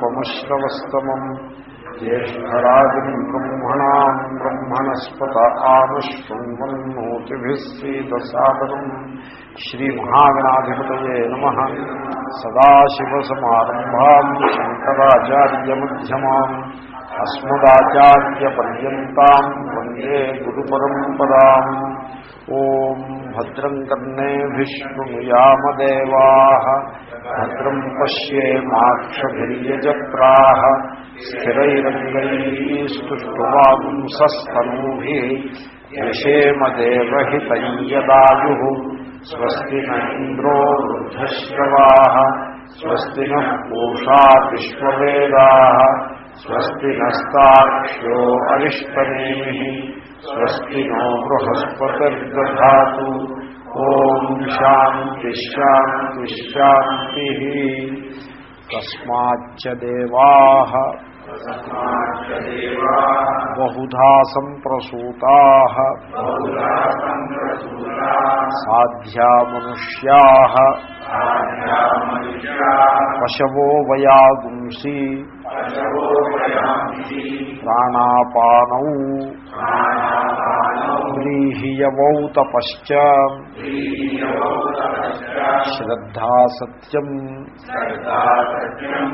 పమశ్రవస్తమం జ్యేష్ఠరాజం బ్రహ్మణా బ్రహ్మణస్పత ఆనశ్వన్నోతిభిస్సీదసాదరం శ్రీమహాగణాధిపతయే నమ. సదాశివసమారంభా శంకరాచార్యమ్యమా అస్మదాచార్యపర్యంతం వందే గురు పరంపరా ఓం भद्रम् कर्णेभिः शृणुयामदेवाः भद्रम् पश्येमाक्षभिर्यजत्राः स्थिरैरङ्गैस्तुष्टुवागुंसस्तनूभिः यशेमदेवहितैयदायुः स्वस्ति न इन्द्रो स्वस्ति नः स्वस्ति स्वस्ति नो बृहस्पतिर्दधातु। ॐ शान्तिश्शान्तिश्शान्तिः तस्माच्च देवाः। बहुधा सम्प्रसूताः। साध्या मनुष्याः। पशवो वयागुंसि ప్రాణాపానౌ వ్రీహీయవౌ తపశ్చ శ్రద్ధా సత్యం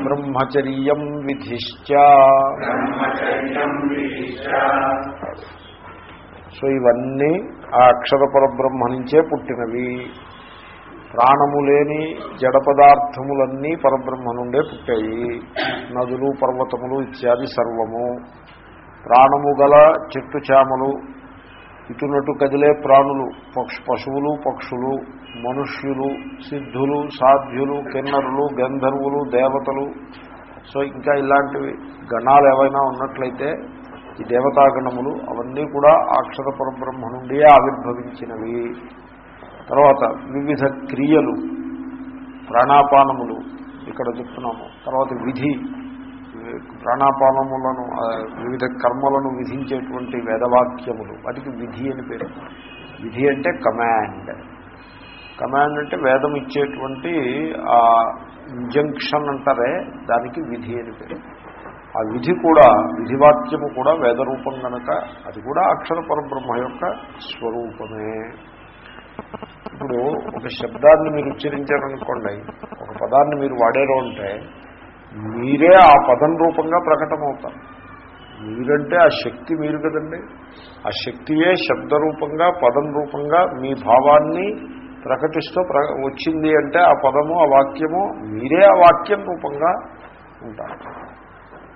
బ్రహ్మచర్యం విధిశ్చ సో ఇవన్నీ ఆ అక్షర పరబ్రహ్మ నుంచే పుట్టినవి. ప్రాణము లేని జడ పదార్థములన్నీ పరబ్రహ్మ నుండే పుట్టాయి. నదులు పర్వతములు ఇత్యాది సర్వము. ప్రాణము గల చెట్టు చేమలు ఇటునటు కదిలే ప్రాణులు పక్షు పశువులు పక్షులు మనుష్యులు సిద్ధులు సాధ్యులు కిన్నరులు గంధర్వులు దేవతలు. సో ఇంకా ఇలాంటివి గణాలు ఏవైనా ఉన్నట్లయితే ఈ దేవతాగణములు అవన్నీ కూడా అక్షర పరబ్రహ్మ నుండియే ఆవిర్భవించినవి. తర్వాత వివిధ క్రియలు ప్రాణాపానములు ఇక్కడ చెప్తున్నాము. తర్వాత విధి ప్రాణాపానములను వివిధ కర్మలను విధించేటువంటి వేదవాక్యములు. వాటికి విధి అని పేరు. విధి అంటే కమాండ్. కమాండ్ అంటే వేదం ఇచ్చేటువంటి ఆ ఇంజంక్షన్ అంటారే దానికి విధి అని పేరు. ఆ విధి కూడా విధివాక్యము కూడా వేదరూపం కనుక అది కూడా అక్షర పరబ్రహ్మ యొక్క స్వరూపమే. ఇప్పుడు ఒక శబ్దాన్ని మీరు ఉచ్చరించారనుకోండి ఒక పదాన్ని మీరు వాడారు అంటే మీరే ఆ పదం రూపంగా ప్రకటమవుతారు. మీరంటే ఆ శక్తి మీరు కదండి. ఆ శక్తియే శబ్దరూపంగా పదం రూపంగా మీ భావాన్ని ప్రకటిస్తూ ప్ర వచ్చింది అంటే ఆ పదము ఆ వాక్యము మీరే ఆ వాక్యం రూపంగా ఉంటారు.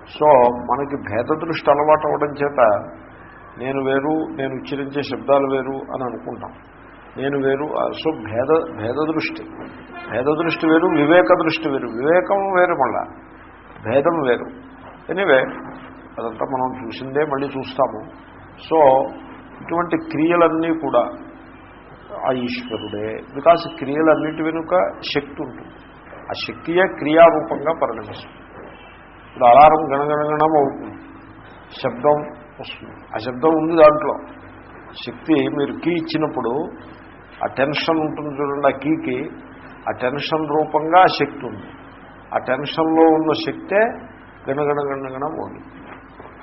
సో మనకి భేద దృష్టి అలవాటు అవడం చేత నేను వేరు నేను ఉచ్చరించే శబ్దాలు వేరు అని అనుకుంటాం. నేను వేరు సో భేద భేద దృష్టి భేద దృష్టి వేరు వివేక దృష్టి వేరు. వివేకం వేరు మళ్ళా. భేదం వేరు. ఎనివే అదంతా మనం చూసిందే మళ్ళీ చూస్తాము. సో ఇటువంటి క్రియలన్నీ కూడా ఆ ఈశ్వరుడే. బికాస్ క్రియలన్నిటి వెనుక శక్తి ఉంటుంది. ఆ శక్తియే క్రియారూపంగా పరిణమిస్తుంది. ఇప్పుడు అలారం గణగణగణం అవుతుంది. శబ్దం వస్తుంది. ఆ శబ్దం ఉంది దాంట్లో. శక్తి మీరు కీ ఇచ్చినప్పుడు ఆ టెన్షన్ ఉంటుంది చూడండి ఆ కీకి. ఆ టెన్షన్ రూపంగా ఆ శక్తి ఉంది. ఆ టెన్షన్లో ఉన్న శక్తే గణగణ గణగణ ఉంది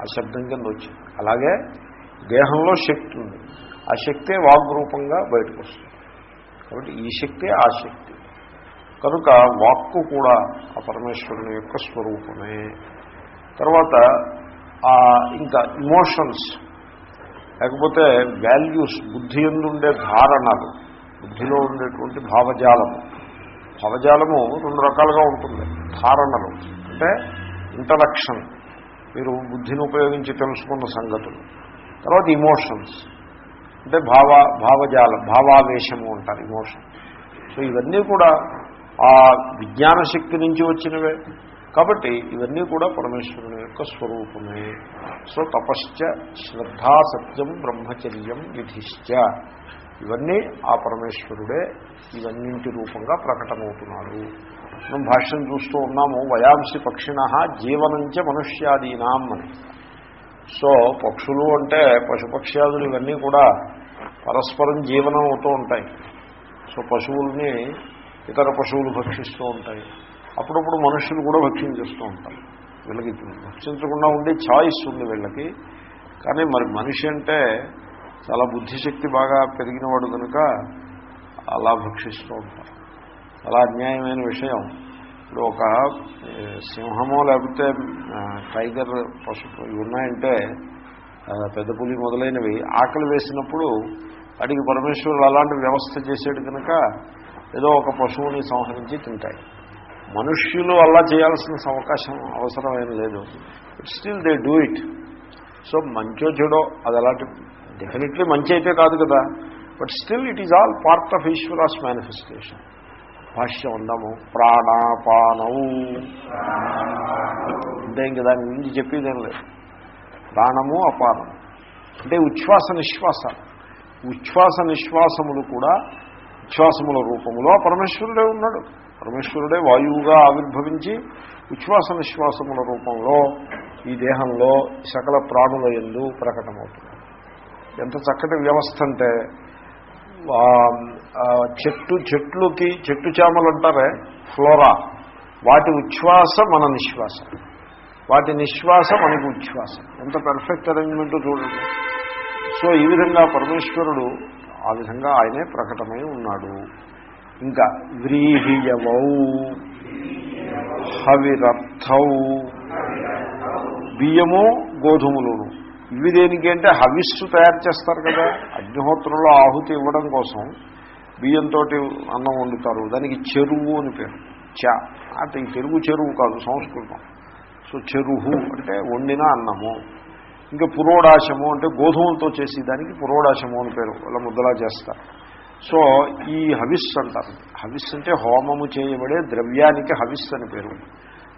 ఆ శబ్దం కింద వచ్చింది. అలాగే దేహంలో శక్తి ఉంది. ఆ శక్తే వాగ్రూపంగా బయటకు వస్తుంది. కాబట్టి ఈ శక్తే ఆ శక్తి. కనుక వాక్కు కూడా ఆ పరమేశ్వరుని యొక్క స్వరూపమే. తర్వాత ఇంకా ఇమోషన్స్ లేకపోతే వాల్యూస్ బుద్ధి ఎందుండే ధారణలు. బుద్ధిలో ఉండేటువంటి భావజాలము. భావజాలము రెండు రకాలుగా ఉంటుంది. ధారణలు. అంటే ఇంటలక్షన్. మీరు బుద్ధిని ఉపయోగించి తెలుసుకున్న సంగతులు. తర్వాత ఇమోషన్స్ అంటే భావ భావజాలం భావావేశము అంటారు ఇమోషన్ సో ఇవన్నీ కూడా ఆ విజ్ఞాన శక్తి నుంచి వచ్చినవే. కాబట్టి ఇవన్నీ కూడా పరమేశ్వరుని యొక్క స్వరూపమే. సో తపశ్చ శ్రద్ధా సత్యం బ్రహ్మచర్యం విధిశ్చ. ఇవన్నీ ఆ పరమేశ్వరుడే ఇవన్నింటి రూపంగా ప్రకటమవుతున్నాడు. మనం భాష్యం చూస్తూ ఉన్నాము వయాంసి పక్షిణ జీవనంచ మనుష్యాదీనాం అని. సో పక్షులు అంటే పశుపక్ష్యాదులు ఇవన్నీ కూడా పరస్పరం జీవనం అవుతూ ఉంటాయి. సో పశువుల్ని ఇతర పశువులు భక్షిస్తూ ఉంటాయి. అప్పుడప్పుడు మనుషులు కూడా భక్షించేస్తూ ఉంటారు. వీళ్ళకి భక్షించకుండా ఉండే ఛాయిస్ ఉంది వీళ్ళకి. కానీ మరి మనిషి అంటే చాలా బుద్ధిశక్తి బాగా పెరిగినవాడు కనుక అలా భక్షిస్తూ ఉంటారు చాలా అన్యాయమైన విషయం. ఇప్పుడు ఒక సింహమో లేకపోతే టైగర్ పశు ఇవి ఉన్నాయంటే పెద్ద పులి మొదలైనవి ఆకలి వేసినప్పుడు వాటికి పరమేశ్వరుడు అలాంటి వ్యవస్థ చేసేడు కనుక ఏదో ఒక పశువుని సంహరించి తింటాయి. మనుష్యులు అలా చేయాల్సిన అవకాశం అవసరమేం లేదు. Still they do it so మంచో చెడో అది అలాంటి డెఫినెట్లీ మంచి అయితే కాదు కదా. But still it is all part of Ishwara's manifestation భాష్యం ఉందాము ప్రాణాపానవు అంటే ఇంక దాని గురించి చెప్పేదేం లేదు. ప్రాణము అపానం అంటే ఉచ్ఛ్వాస నిశ్వాస. ఉచ్ఛ్వాస నిశ్వాసములు కూడా ఉచ్ఛ్వాసముల రూపములో పరమేశ్వరుడే ఉన్నాడు. పరమేశ్వరుడే వాయువుగా ఆవిర్భవించి ఉచ్ఛ్వాస నిశ్వాసముల రూపంలో ఈ దేహంలో సకల ప్రాణుల ఎందు ప్రకటమవుతుంది ఎంత చక్కటి వ్యవస్థ అంటే చెట్టు చెట్లుకి చెట్టు చేమలు అంటారే ఫ్లోరా. వాటి ఉచ్ఛ్వాస మన నిశ్వాస. వాటి నిశ్వాస మనకు ఉచ్ఛ్వాస. ఎంత పర్ఫెక్ట్ అరేంజ్మెంట్ చూడండి. సో ఈ విధంగా పరమేశ్వరుడు ఆ విధంగా ఆయనే ప్రకటమై ఉన్నాడు. ఇంకా వ్రీహియవౌ హవిరర్థౌ బియ్యము గోధుమలును. ఇవి దేనికి అంటే హవిస్సు తయారు చేస్తారు కదా. అగ్నిహోత్రంలో ఆహుతి ఇవ్వడం కోసం బియ్యంతో అన్నం వండుతారు. దానికి చెరువు అని పేరు. చ. అంటే ఈ తెలుగు చెరువు కాదు సంస్కృతం. సో చెరువు అంటే వండిన అన్నము. ఇంకా పురోడాశము అంటే గోధుమలతో చేసి దానికి పురోడాశము అని పేరు. వాళ్ళ ముద్దలా చేస్తారు. సో ఈ హవిస్ అంటారు. హవిస్ అంటే హోమము చేయబడే ద్రవ్యానికి హవిస్ అని పేరు.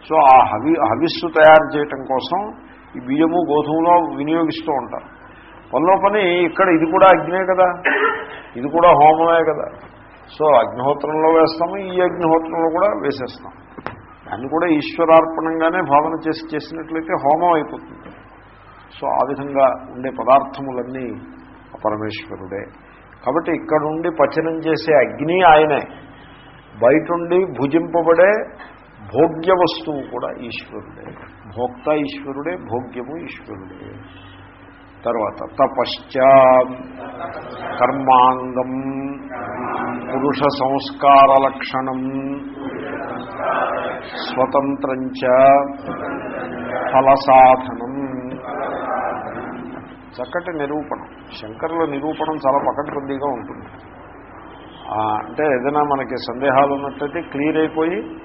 సో ఆ హవి హవిస్సు తయారు చేయటం కోసం ఈ బియ్యము గోధుమలో వినియోగిస్తూ ఉంటారు. పనిలో పని ఇక్కడ ఇది కూడా అగ్నే కదా. ఇది కూడా హోమమే కదా. సో అగ్నిహోత్రంలో వేస్తాము ఈ అగ్నిహోత్రంలో కూడా వేసేస్తాం. దాన్ని కూడా ఈశ్వరార్పణంగానే భావన చేసి చేసినట్లయితే హోమం అయిపోతుంది. సో ఆ విధంగా ఉండే పదార్థములన్నీ పరమేశ్వరుడే. కాబట్టి ఇక్కడుండి పచనం చేసే అగ్ని ఆయనే. బయటుండి భుజింపబడే భోగ్య వస్తువు కూడా ఈశ్వరుడే. భోక్త ఈశ్వరుడే భోగ్యము ఈశ్వరుడే. తర్వాత తపశ్చ కర్మాంగం పురుష సంస్కార లక్షణం స్వతంత్రంచ ఫలసాధనం. చక్కటి నిరూపణం. శంకరుల నిరూపణం చాలా పకడ్బందీగా ఉంటుంది. అంటే ఏదైనా మనకి సందేహాలు ఉన్నట్టయితే క్లియర్ అయిపోయి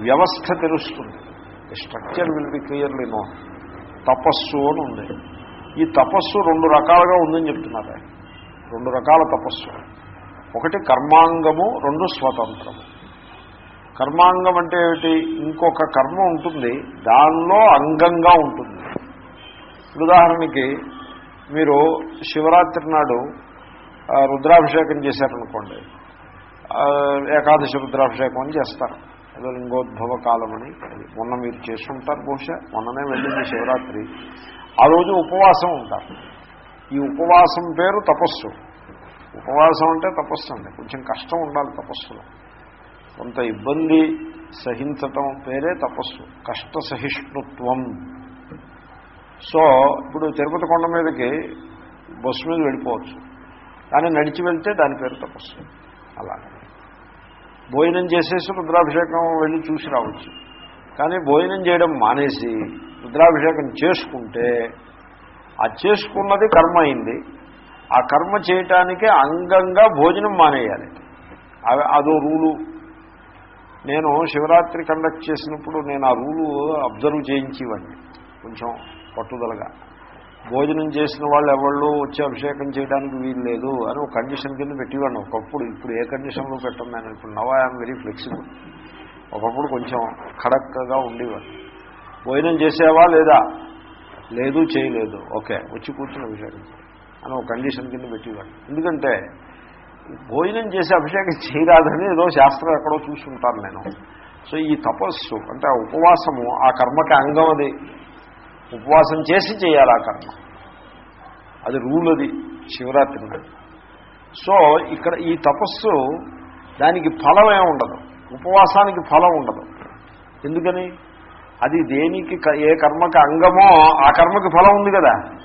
వ్యవస్థ తెలుస్తుంది. Structure will be clearly no తపస్సు అని ఉంది. ఈ తపస్సు రెండు రకాలుగా ఉందని చెప్తున్నారు రెండు రకాల తపస్సు. ఒకటి కర్మాంగము రెండు స్వతంత్రము. కర్మాంగం అంటే ఏమిటి? ఇంకొక కర్మ ఉంటుంది దానిలో అంగంగా ఉంటుంది. ఉదాహరణకి మీరు శివరాత్రి నాడు రుద్రాభిషేకం చేశారనుకోండి. ఏకాదశి రుద్రాభిషేకం అని చేస్తారు. ఏదో లింగోద్భవ కాలం అని మొన్న మీరు చేస్తుంటారు బహుశా. మొన్ననే వెళ్ళింది శివరాత్రి. ఆ రోజు ఉపవాసం ఉంటారు. ఈ ఉపవాసం పేరు తపస్సు. ఉపవాసం అంటే తపస్సు అండి. కొంచెం కష్టం ఉండాలి తపస్సులో. కొంత ఇబ్బంది సహించటం పేరే తపస్సు. కష్ట సహిష్ణుత్వం. సో ఇప్పుడు తిరుపతి కొండ మీదకి బస్సు మీద వెళ్ళిపోవచ్చు. కానీ నడిచి వెళ్తే దాని పేరు తపస్సు. అలా భోజనం చేసేసి రుద్రాభిషేకం వెళ్ళి చూసి రావచ్చు. కానీ భోజనం చేయడం మానేసి రుద్రాభిషేకం చేసుకుంటే ఆ చేసుకున్నది కర్మ అయింది. ఆ కర్మ చేయటానికి అంగంగా భోజనం మానేయాలి. అవి అదో రూలు. నేను శివరాత్రి కండక్ట్ చేసినప్పుడు నేను ఆ రూలు అబ్జర్వ్ చేయించేవాడిని. కొంచెం పట్టుదలగా. భోజనం చేసిన వాళ్ళు ఎవళ్ళు వచ్చి అభిషేకం చేయడానికి వీలు లేదు అని ఒక కండిషన్ కింద పెట్టేవాడిని. ఒకప్పుడు ఇప్పుడు ఏ కండిషన్లో పెట్టను నేను ఇప్పుడు నవ్ ఐఎమ్ వెరీ ఫ్లెక్సిబుల్ ఒకప్పుడు కొంచెం ఖడక్కగా ఉండేవాడు భోజనం చేసేవా లేదా? లేదు చేయలేదు. ఓకే వచ్చి కూర్చుని అభిషేకం అని ఒక కండిషన్ కింద పెట్టేవాడు ఎందుకంటే భోజనం చేసి అభిషేకం చేయరాదని ఏదో శాస్త్రం ఎక్కడో చూసుకుంటాను నేను. సో ఈ తపస్సు అంటే ఆ ఉపవాసము ఆ కర్మకి అంగం అది. ఉపవాసం చేసి చేయాలి ఆ కర్మ. అది రూల్ అది శివరాత్రి నాడు. సో ఇక్కడ ఈ తపస్సు దానికి ఫలం ఉండదు. ఉపవాసానికి ఫలం ఉండదు. ఎందుకని? అది దేనికి క- ఏ కర్మకి అంగమో ఆ కర్మకి ఫలం ఉంది కదా.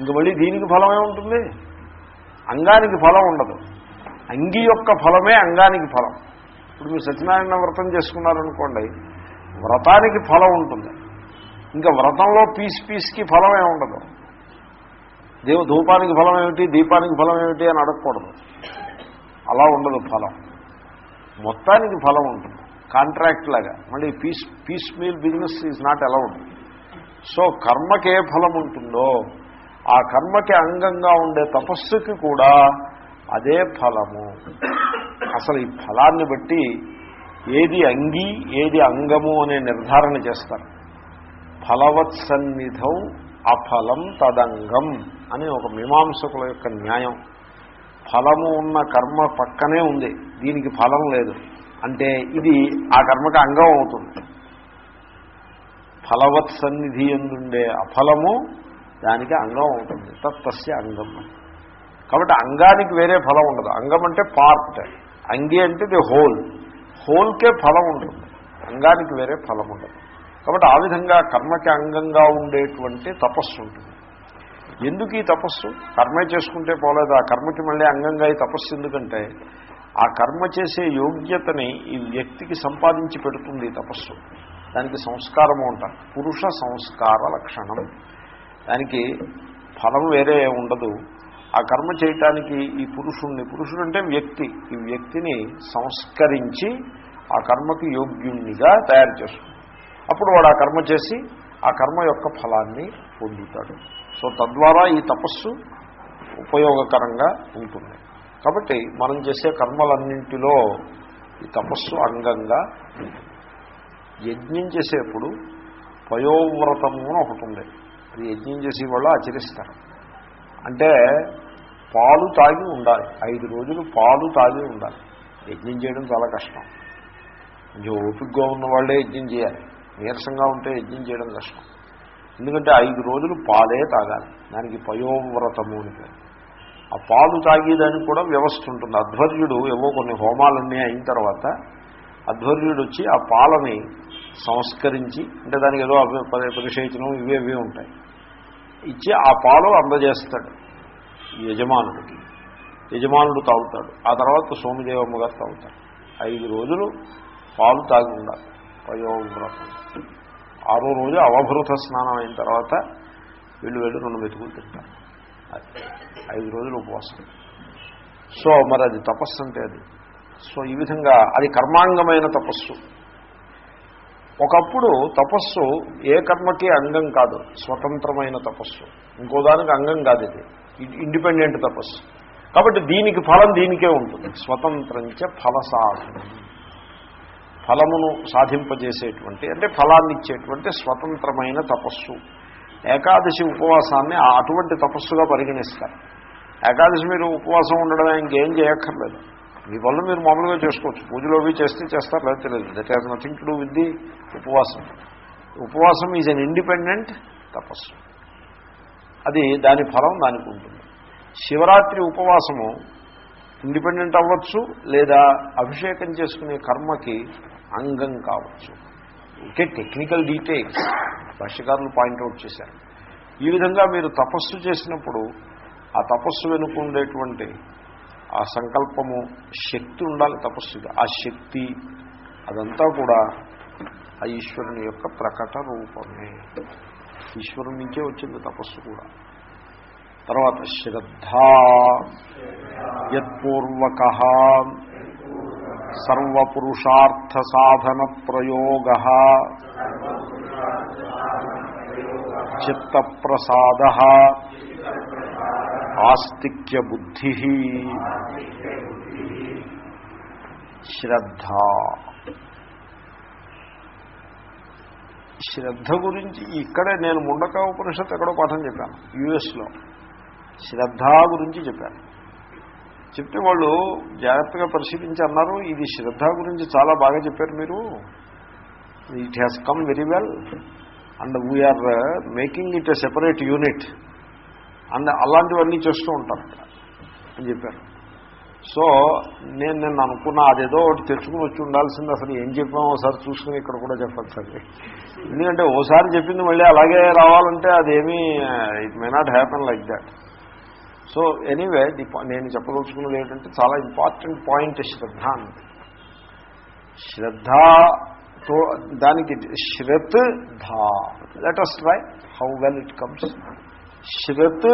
ఇంక మళ్ళీ దీనికి ఫలం ఏముంటుంది అంగానికి ఫలం ఉండదు. అంగి యొక్క ఫలమే అంగానికి ఫలం. ఇప్పుడు మీరు సత్యనారాయణ వ్రతం చేసుకున్నారనుకోండి వ్రతానికి ఫలం ఉంటుంది. ఇంకా వ్రతంలో పీస్ పీస్కి ఫలమే ఉండదు. దేవ ధూపానికి ఫలం ఏమిటి దీపానికి ఫలం ఏమిటి అని అడగకూడదు. అలా ఉండదు ఫలం. మొత్తానికి ఫలం ఉంటుంది. కాంట్రాక్ట్ లాగా. మళ్ళీ piece piece meal business is not allowed so కర్మకి ఏ ఫలం ఉంటుందో ఆ కర్మకి అంగంగా ఉండే తపస్సుకి కూడా అదే ఫలము. అసలు ఈ ఫలాన్ని బట్టి ఏది అంగి ఏది అంగము అనే నిర్ధారణ చేస్తారు. ఫలవత్సన్నిధౌ అఫలం తదంగం అని ఒక మీమాంసకుల యొక్క న్యాయం. ఫలము ఉన్న కర్మ పక్కనే ఉంది దీనికి ఫలం లేదు. అంటే ఇది ఆ కర్మకి అంగం అవుతుంది. ఫలవత్ సన్నిధి ఎందుండే అఫలము దానికి అంగం అవుతుంది. తస్య అంగం. కాబట్టి అంగానికి వేరే ఫలం ఉండదు. అంగం అంటే పార్ట్ అంగి అంటే ది హోల్. హోల్కే ఫలం ఉంటుంది. అంగానికి వేరే ఫలం ఉండదు. కాబట్టి ఆ విధంగా కర్మకి అంగంగా ఉండేటువంటి తపస్సు ఉంటుంది. ఎందుకు ఈ తపస్సు? కర్మే చేసుకుంటే పోలేదు. ఆ కర్మకి మళ్ళీ అంగంగా ఈ తపస్సు ఎందుకంటే ఆ కర్మ చేసే యోగ్యతని ఈ వ్యక్తికి సంపాదించి పెడుతుంది ఈ తపస్సు. దానికి సంస్కారము అంటారు. పురుష సంస్కార లక్షణం. దానికి ఫలం వేరే ఉండదు. ఆ కర్మ చేయటానికి ఈ పురుషుణ్ణి పురుషుడు అంటే వ్యక్తి. ఈ వ్యక్తిని సంస్కరించి ఆ కర్మకి యోగ్యుణ్ణిగా తయారు చేస్తుంది అప్పుడు వాడు ఆ కర్మ చేసి ఆ కర్మ యొక్క ఫలాన్ని పొందుతాడు. సో తద్వారా ఈ తపస్సు ఉపయోగకరంగా ఉంటుంది. కాబట్టి మనం చేసే కర్మలన్నింటిలో ఈ తపస్సు అంగంగా యజ్ఞం చేసేప్పుడు పయోవ్రతము అని ఒకటి ఉంది. అది యజ్ఞం చేసి వాళ్ళు ఆచరిస్తారు. అంటే పాలు తాగి ఉండాలి. ఐదు రోజులు పాలు తాగి ఉండాలి. యజ్ఞం చేయడం చాలా కష్టం. కొంచెం ఓపికగా ఉన్న వాళ్ళే యజ్ఞం చేయాలి. నీరసంగా ఉంటే యజ్ఞం చేయడం కష్టం. ఎందుకంటే ఐదు రోజులు పాలే తాగాలి. దానికి పయోవ్రతము అని పేరు. ఆ పాలు తాగేదానికి కూడా వ్యవస్థ ఉంటుంది. అధ్వర్యుడు ఏవో కొన్ని హోమాలన్నీ అయిన తర్వాత అధ్వర్యుడు వచ్చి ఆ పాలని సంస్కరించి అంటే దానికి ఏదో అభి- ఇవేవి ఉంటాయి. ఇచ్చి ఆ పాలు అందజేస్తాడు ఈ యజమానుడికి. యజమానుడు తాగుతాడు. ఆ తర్వాత సోమదేవమ్మ గారు తాగుతాడు ఐదు రోజులు పాలు తాగి ఉండాలి. పయోవ్రతం ఆరో రోజు అవభృత స్నానం అయిన తర్వాత వీళ్ళు వెళ్ళి రెండు మెతుకులు తింటారు. ఐదు రోజులు ఉపవాసం. సో మరి అది తపస్సు అంటే అది. సో ఈ విధంగా అది కర్మాంగమైన తపస్సు. ఒకప్పుడు తపస్సు ఏ కర్మకి అంగం కాదు స్వతంత్రమైన తపస్సు. ఇంకో దానికి అంగం కాదు ఇది. ఇది ఇండిపెండెంట్ తపస్సు. కాబట్టి దీనికి ఫలం దీనికే ఉంటుంది. స్వతంత్రంచ ఫల సాధనం ఫలమును సాధింపజేసేటువంటి అంటే ఫలాన్ని ఇచ్చేటువంటి స్వతంత్రమైన తపస్సు. ఏకాదశి ఉపవాసాన్ని ఆ అటువంటి తపస్సుగా పరిగణిస్తారు. ఏకాదశి మీరు ఉపవాసం ఉండడమే ఇంకేం చేయక్కర్లేదు. మీ వల్ల మీరు మామూలుగా చేసుకోవచ్చు. పూజలోవి చేస్తే చేస్తారు లేదా. తెలియదు that has nothing to do with the ఉపవాసం. ఉపవాసం ఈజ్ అన్ ఇండిపెండెంట్ తపస్సు. అది దాని ఫలం దానికి ఉంటుంది. శివరాత్రి ఉపవాసము ఇండిపెండెంట్ అవ్వచ్చు లేదా అభిషేకం చేసుకునే కర్మకి అంగం కావచ్చు. Okay technical details. భాష్యకారులు పాయింట్అవుట్ చేశారు. ఈ విధంగా మీరు తపస్సు చేసినప్పుడు ఆ తపస్సు వెనుక ఉండేటువంటి ఆ సంకల్పము శక్తి ఉండాలి తపస్సుకి. ఆ శక్తి అదంతా కూడా ఆ ఈశ్వరుని యొక్క ప్రకట రూపమే. ఈశ్వరుని నుంచే వచ్చింది తపస్సు కూడా. తర్వాత శ్రద్ధ యత్పూర్వక సర్వపురుషార్థ సాధన ప్రయోగ చిత్త ప్రసాద ఆస్తిక్య బుద్ధి శ్రద్ధ. శ్రద్ధ గురించి ఇక్కడే నేను ముండక ఉపనిషత్తు ఎక్కడో పాఠం చెప్పాను యుఎస్లో. శ్రద్ధ గురించి చెప్పారు. చెప్తే వాళ్ళు జాగ్రత్తగా పరిశీలించి అన్నారు ఇది శ్రద్ధ గురించి చాలా బాగా చెప్పారు మీరు. It has come very well and we are making it a separate unit and అలాంటివన్నీ చేస్తూ ఉంటారు. అక్కడ అని చెప్పారు. సో నేను నిన్న అనుకున్నా అదేదో ఒకటి తెచ్చుకుని వచ్చి ఉండాల్సింది. అసలు ఏం చెప్పామో ఒకసారి చూసుకుని ఇక్కడ కూడా చెప్పచ్చు అది. ఎందుకంటే ఓసారి చెప్పింది మళ్ళీ అలాగే రావాలంటే అదేమీ it may not happen like that so anyway the నేను చెప్పదలుచుకున్నది ఏంటంటే చాలా ఇంపార్టెంట్ పాయింట్ శ్రద్ధ అన్నది. శ్రద్ధతో దానికి శ్రత్ ధా. Let us try how well it comes శ్రత్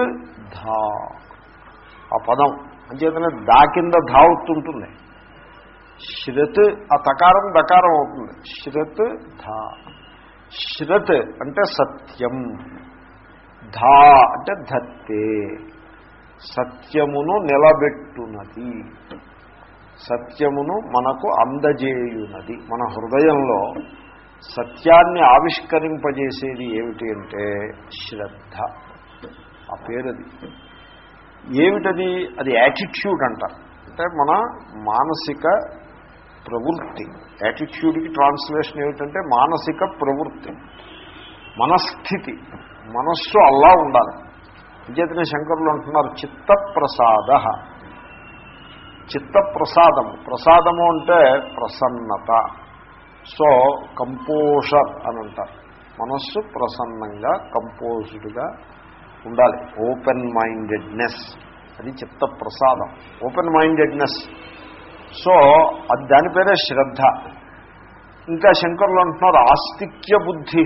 ధా. ఆ పదం. అంచేతనే దా కింద ధా ఉంటుంది శ్రత్ ఆ తకారం దకారం అవుతుంది. శ్రత్ ధా. శ్రత్ అంటే సత్యం. ధా అంటే ధత్తే. సత్యమును నిలబెట్టునది. సత్యమును మనకు అందజేయునది. మన హృదయంలో సత్యాన్ని ఆవిష్కరింపజేసేది ఏమిటి అంటే శ్రద్ధ. ఆ పేరది. ఏమిటది? అది యాటిట్యూడ్ అంటారు అంటే మన మానసిక ప్రవృత్తి. యాటిట్యూడ్కి ట్రాన్స్లేషన్ ఏమిటంటే మానసిక ప్రవృత్తి. మనస్థితి. మనస్సు అల్లా ఉండాలి. విజేతనే శంకరులు అంటున్నారు చిత్తప్రసాద. చిత్తప్రసాదము ప్రసాదము అంటే ప్రసన్నత. సో కంపోజర్ అని అంటారు మనస్సు ప్రసన్నంగా కంపోజ్డ్గా ఉండాలి. ఓపెన్ మైండెడ్నెస్ అది చిత్త ప్రసాదం ఓపెన్ మైండెడ్నెస్ సో అది దాని పేరే శ్రద్ధ. ఇంకా శంకరులు అంటున్నారు ఆస్తిక్య బుద్ధి.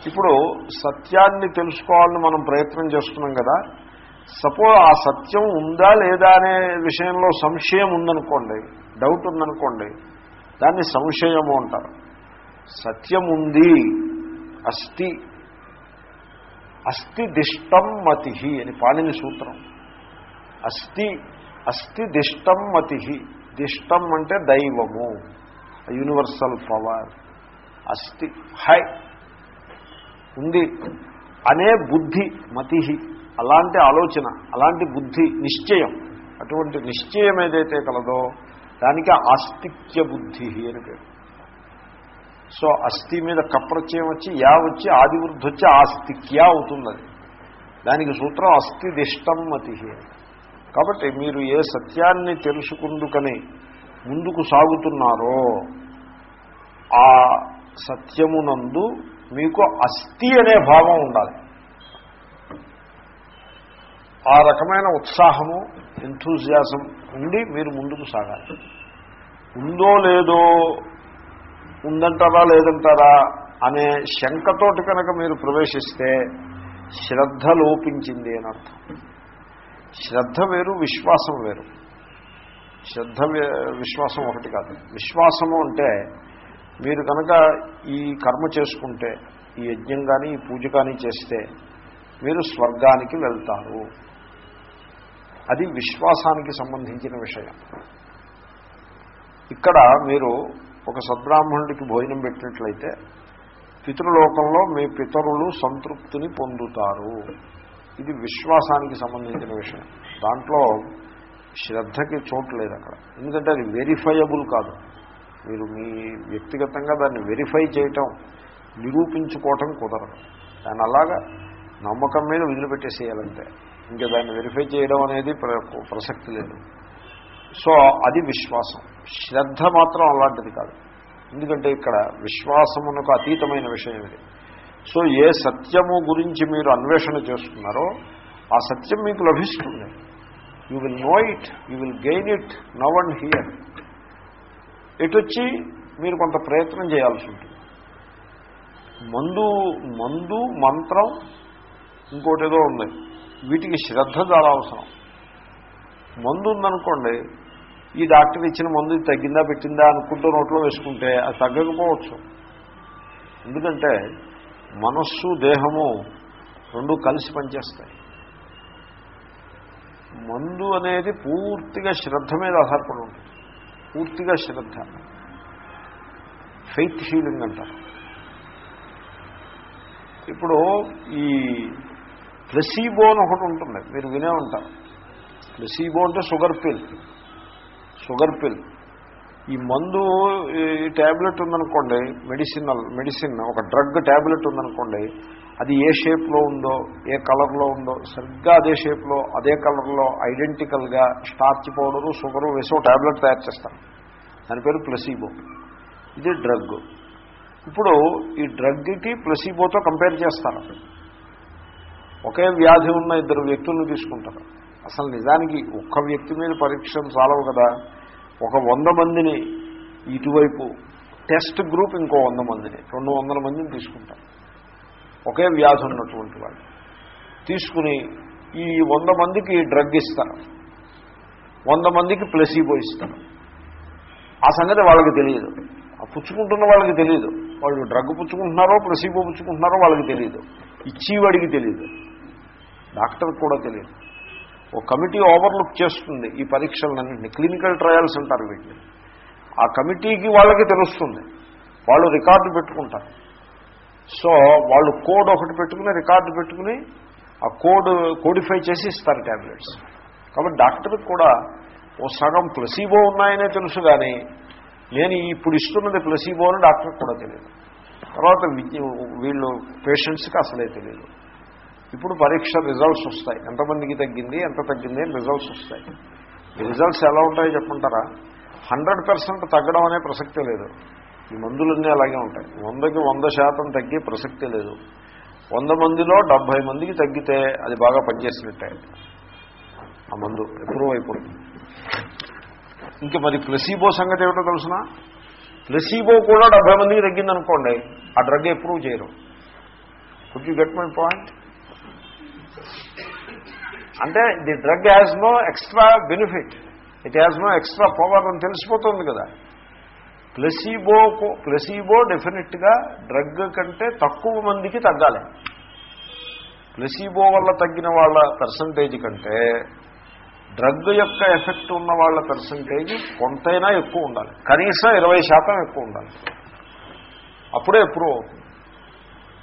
ఇప్పుడు సత్యాన్ని తెలుసుకోవాలని మనం ప్రయత్నం చేస్తున్నాం కదా సపోజ్ ఆ సత్యం ఉందా లేదా అనే విషయంలో సంశయం ఉందనుకోండి డౌట్ ఉందనుకోండి దాన్ని సంశయము అంటారు. సత్యం ఉంది అస్థి అస్థి దిష్టం మతి అని పాణిని సూత్రం. అస్థి అస్థి దిష్టం మతి దిష్టం అంటే దైవము యూనివర్సల్ పవర్ అస్థి హై ఉంది అనే బుద్ధి మతి అలాంటి ఆలోచన అలాంటి బుద్ధి నిశ్చయం. అటువంటి నిశ్చయం ఏదైతే కలదో దానికి ఆస్తిక్య బుద్ధి అని పేరు. సో అస్థి మీద కప్రచయం వచ్చి యా వచ్చి ఆది వృద్ధి వచ్చి ఆస్తిక్య అవుతుంది దానికి సూత్రం అస్థిదిష్టం మతి కాబట్టి మీరు ఏ సత్యాన్ని తెలుసుకుందుకని ముందుకు సాగుతున్నారో ఆ సత్యమునందు మీకు అస్థి అనే భావం ఉండాలి. ఆ రకమైన ఉత్సాహము ఎంథూజియాసం ఉండి మీరు ముందుకు సాగాలి. ఉందో లేదో ఉందంటారా లేదంటారా అనే శంకతోటి కనుక మీరు ప్రవేశిస్తే శ్రద్ధ లోపించింది అని అర్థం. శ్రద్ధ వేరు విశ్వాసం వేరు. శ్రద్ధ విశ్వాసం ఒకటి కాదు. విశ్వాసము అంటే మీరు కనుక ఈ కర్మ చేసుకుంటే ఈ యజ్ఞం కానీ ఈ పూజ కానీ చేస్తే మీరు స్వర్గానికి వెళ్తారు. అది విశ్వాసానికి సంబంధించిన విషయం. ఇక్కడ మీరు ఒక సద్బ్రాహ్మణుడికి భోజనం పెట్టినట్లయితే పితృలోకంలో మీ పితరులు సంతృప్తిని పొందుతారు. ఇది విశ్వాసానికి సంబంధించిన విషయం. దాంట్లో శ్రద్ధకి చోటు లేదు అక్కడ. ఎందుకంటే అది వెరిఫైయబుల్ కాదు. మీరు మీ వ్యక్తిగతంగా దాన్ని వెరిఫై చేయటం నిరూపించుకోవటం కుదరదు. దాన్ని అలాగా నమ్మకం మీద వదిలిపెట్టేసేయాలంటే ఇంకా దాన్ని వెరిఫై చేయడం అనేది ప్రసక్తి లేదు. సో అది విశ్వాసం. శ్రద్ధ మాత్రం అలాంటిది కాదు. ఎందుకంటే ఇక్కడ విశ్వాసమునకు అతీతమైన విషయం ఇది. సో ఏ సత్యము గురించి మీరు అన్వేషణ చేస్తున్నారో ఆ సత్యం మీకు లభిస్తుంది. You will know it you will gain it now and here ఇటొచ్చి మీరు కొంత ప్రయత్నం చేయాల్సి ఉంటుంది. మందు మందు మంత్రం ఇంకోటి ఏదో ఉంది. వీటికి శ్రద్ధ చాలా అవసరం. మందు ఉందనుకోండి ఈ డాక్టర్ ఇచ్చిన మందు తగ్గిందా పెట్టిందా అనుకుంటూ నోట్లో వేసుకుంటే అది తగ్గకపోవచ్చు. ఎందుకంటే మనస్సు దేహము రెండు కలిసి పనిచేస్తాయి. మందు అనేది పూర్తిగా శ్రద్ధ మీద ఆధారపడి ఉంటుంది. పూర్తిగా శ్రద్ధ. ఫెయిత్ హీలింగ్ అంటారు. ఇప్పుడు ఈ ప్లసీబో అని ఒకటి ఉంటుంది. మీరు వినే ఉంటారు. ప్లసీబో అంటే షుగర్ పిల్ షుగర్ పిల్ ఈ మందు ఈ ట్యాబ్లెట్ ఉందనుకోండి మెడిసినల్ మెడిసిన్ ఒక డ్రగ్ ట్యాబ్లెట్ ఉందనుకోండి అది ఏ షేప్లో ఉందో ఏ కలర్లో ఉందో సరిగ్గా అదే షేప్లో అదే కలర్లో ఐడెంటికల్గా స్టార్చ్ పౌడరు షుగరు వేసో ట్యాబ్లెట్ తయారు చేస్తారు. దాని పేరు ప్లసీబో. ఇది డ్రగ్. ఇప్పుడు ఈ డ్రగ్కి ప్లసీబోతో కంపేర్ చేస్తారు. ఒకే వ్యాధి ఉన్న ఇద్దరు వ్యక్తులను తీసుకుంటారు. అసలు నిజానికి ఒక్క వ్యక్తి మీద పరీక్షలు చాలవు కదా. ఒక వంద మందిని ఇటువైపు టెస్ట్ గ్రూప్ ఇంకో వంద మందిని రెండు వందల మందిని తీసుకుంటారు. ఒకే వ్యాధి ఉన్నటువంటి వాళ్ళు. తీసుకుని ఈ వంద మందికి డ్రగ్ ఇస్తారు. వంద మందికి ప్లసీబో ఇస్తారు. ఆ సంగతి వాళ్ళకి తెలియదు. ఆ పుచ్చుకుంటున్న వాళ్ళకి తెలియదు. వాళ్ళు డ్రగ్ పుచ్చుకుంటున్నారో ప్లసీబో పుచ్చుకుంటున్నారో వాళ్ళకి తెలియదు. ఇచ్చేవాడికి తెలియదు. డాక్టర్కి కూడా తెలియదు. ఒక కమిటీ ఓవర్లుక్ చేస్తుంది ఈ పరీక్షలన్నింటినీ. క్లినికల్ ట్రయల్స్ అంటారు వీటిని. ఆ కమిటీకి వాళ్ళకి తెలుస్తుంది. వాళ్ళు రికార్డు పెట్టుకుంటారు. సో వాళ్ళు కోడ్ ఒకటి పెట్టుకుని రికార్డు పెట్టుకుని ఆ కోడ్ కోడిఫై చేసి ఇస్తారు ట్యాబ్లెట్స్ కాబట్టి డాక్టర్కి కూడా ఓ సగం ప్లసీబో ఉన్నాయనే తెలుసు కానీ నేను ఇప్పుడు ఇస్తున్నది ప్లసీబో అని డాక్టర్కి కూడా తెలియదు. తర్వాత వీళ్ళు పేషెంట్స్కి అసలే తెలియదు. ఇప్పుడు పరీక్ష రిజల్ట్స్ వస్తాయి. ఎంతమందికి తగ్గింది ఎంత తగ్గింది రిజల్ట్స్ వస్తాయి. రిజల్ట్స్ ఎలా ఉంటాయో చెప్పుంటారా హండ్రెడ్ పర్సెంట్ తగ్గడం అనే ప్రసక్తే లేదు. ఈ మందులన్నీ అలాగే ఉంటాయి. వందకి వంద శాతం తగ్గే ప్రసక్తే లేదు. వంద మందిలో డెబ్భై మందికి తగ్గితే అది బాగా పనిచేసినట్టే. ఆ మందు ఎప్రూవ్ అయిపోతుంది. ఇంకా మరి ప్లసీబో సంగతి ఏమిటో తెలుసిన? ప్లసీబో కూడా డెబ్బై మందికి తగ్గిందనుకోండి ఆ డ్రగ్ ఎప్రూవ్ చేయరు. Could you get my point అంటే the drug has no extra benefit. It has no extra power అని తెలిసిపోతుంది కదా. ప్లసీబో ప్లెసీబో డెఫినెట్గా డ్రగ్ కంటే తక్కువ మందికి తగ్గాలి. ప్లెసీబో వల్ల తగ్గిన వాళ్ళ పర్సంటేజ్ కంటే డ్రగ్ యొక్క ఎఫెక్ట్ ఉన్న వాళ్ళ పర్సంటేజ్ కొంతైనా ఎక్కువ ఉండాలి. కనీసం ఇరవై శాతం ఎక్కువ ఉండాలి. అప్పుడే ఎప్పుడు అవుతుంది.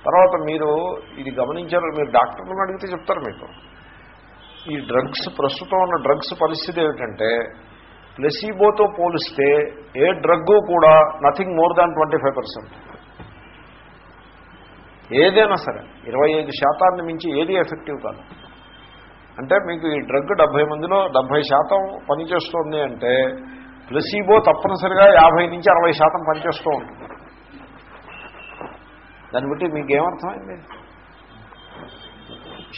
తర్వాత మీరు ఇది గమనించారు మీరు డాక్టర్లను అడిగితే చెప్తారు మీకు. ఈ డ్రగ్స్ ప్రస్తుతం ఉన్న డ్రగ్స్ పరిస్థితి ఏమిటంటే ప్లెసీబోతో పోలిస్తే ఏ డ్రగ్గు కూడా nothing more than twenty five percent. ఏదైనా సరే ఇరవై ఐదు శాతాన్ని మించి ఏది ఎఫెక్టివ్ కాదు. అంటే మీకు ఈ డ్రగ్ డెబ్బై మందిలో డెబ్బై శాతం పనిచేస్తోంది అంటే ప్లసీబో తప్పనిసరిగా యాభై నుంచి అరవై శాతం పనిచేస్తూ ఉంటుంది. దాన్ని బట్టి మీకేమర్థమైంది?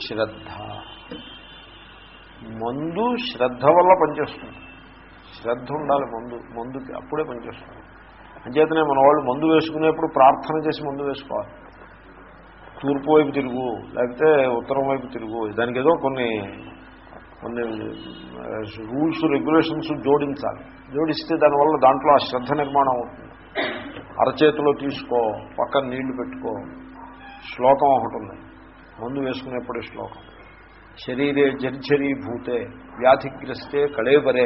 శ్రద్ధ. మందు శ్రద్ధ వల్ల పనిచేస్తుంది. శ్రద్ధ ఉండాలి మందు మందుకి అప్పుడే పనిచేస్తుంది అంచేతనే మన వాళ్ళు మందు వేసుకునేప్పుడు ప్రార్థన చేసి మందు వేసుకోవాలి. తూర్పు వైపు తిరుగు లేకపోతే ఉత్తరం వైపు తిరుగు దానికి ఏదో కొన్ని కొన్ని రూల్స్ రెగ్యులేషన్స్ జోడించాలి. జోడిస్తే దానివల్ల దాంట్లో ఆ శ్రద్ధ నిర్మాణం అవుతుంది. అరచేతిలో తీసుకో పక్కన నీళ్ళు పెట్టుకో శ్లోకం ఒకటి ఉంది. మందు వేసుకునేప్పుడే శ్లోకం. శరీరే జర్జరీ భూతే వ్యాధిగ్రస్తే కళేబరే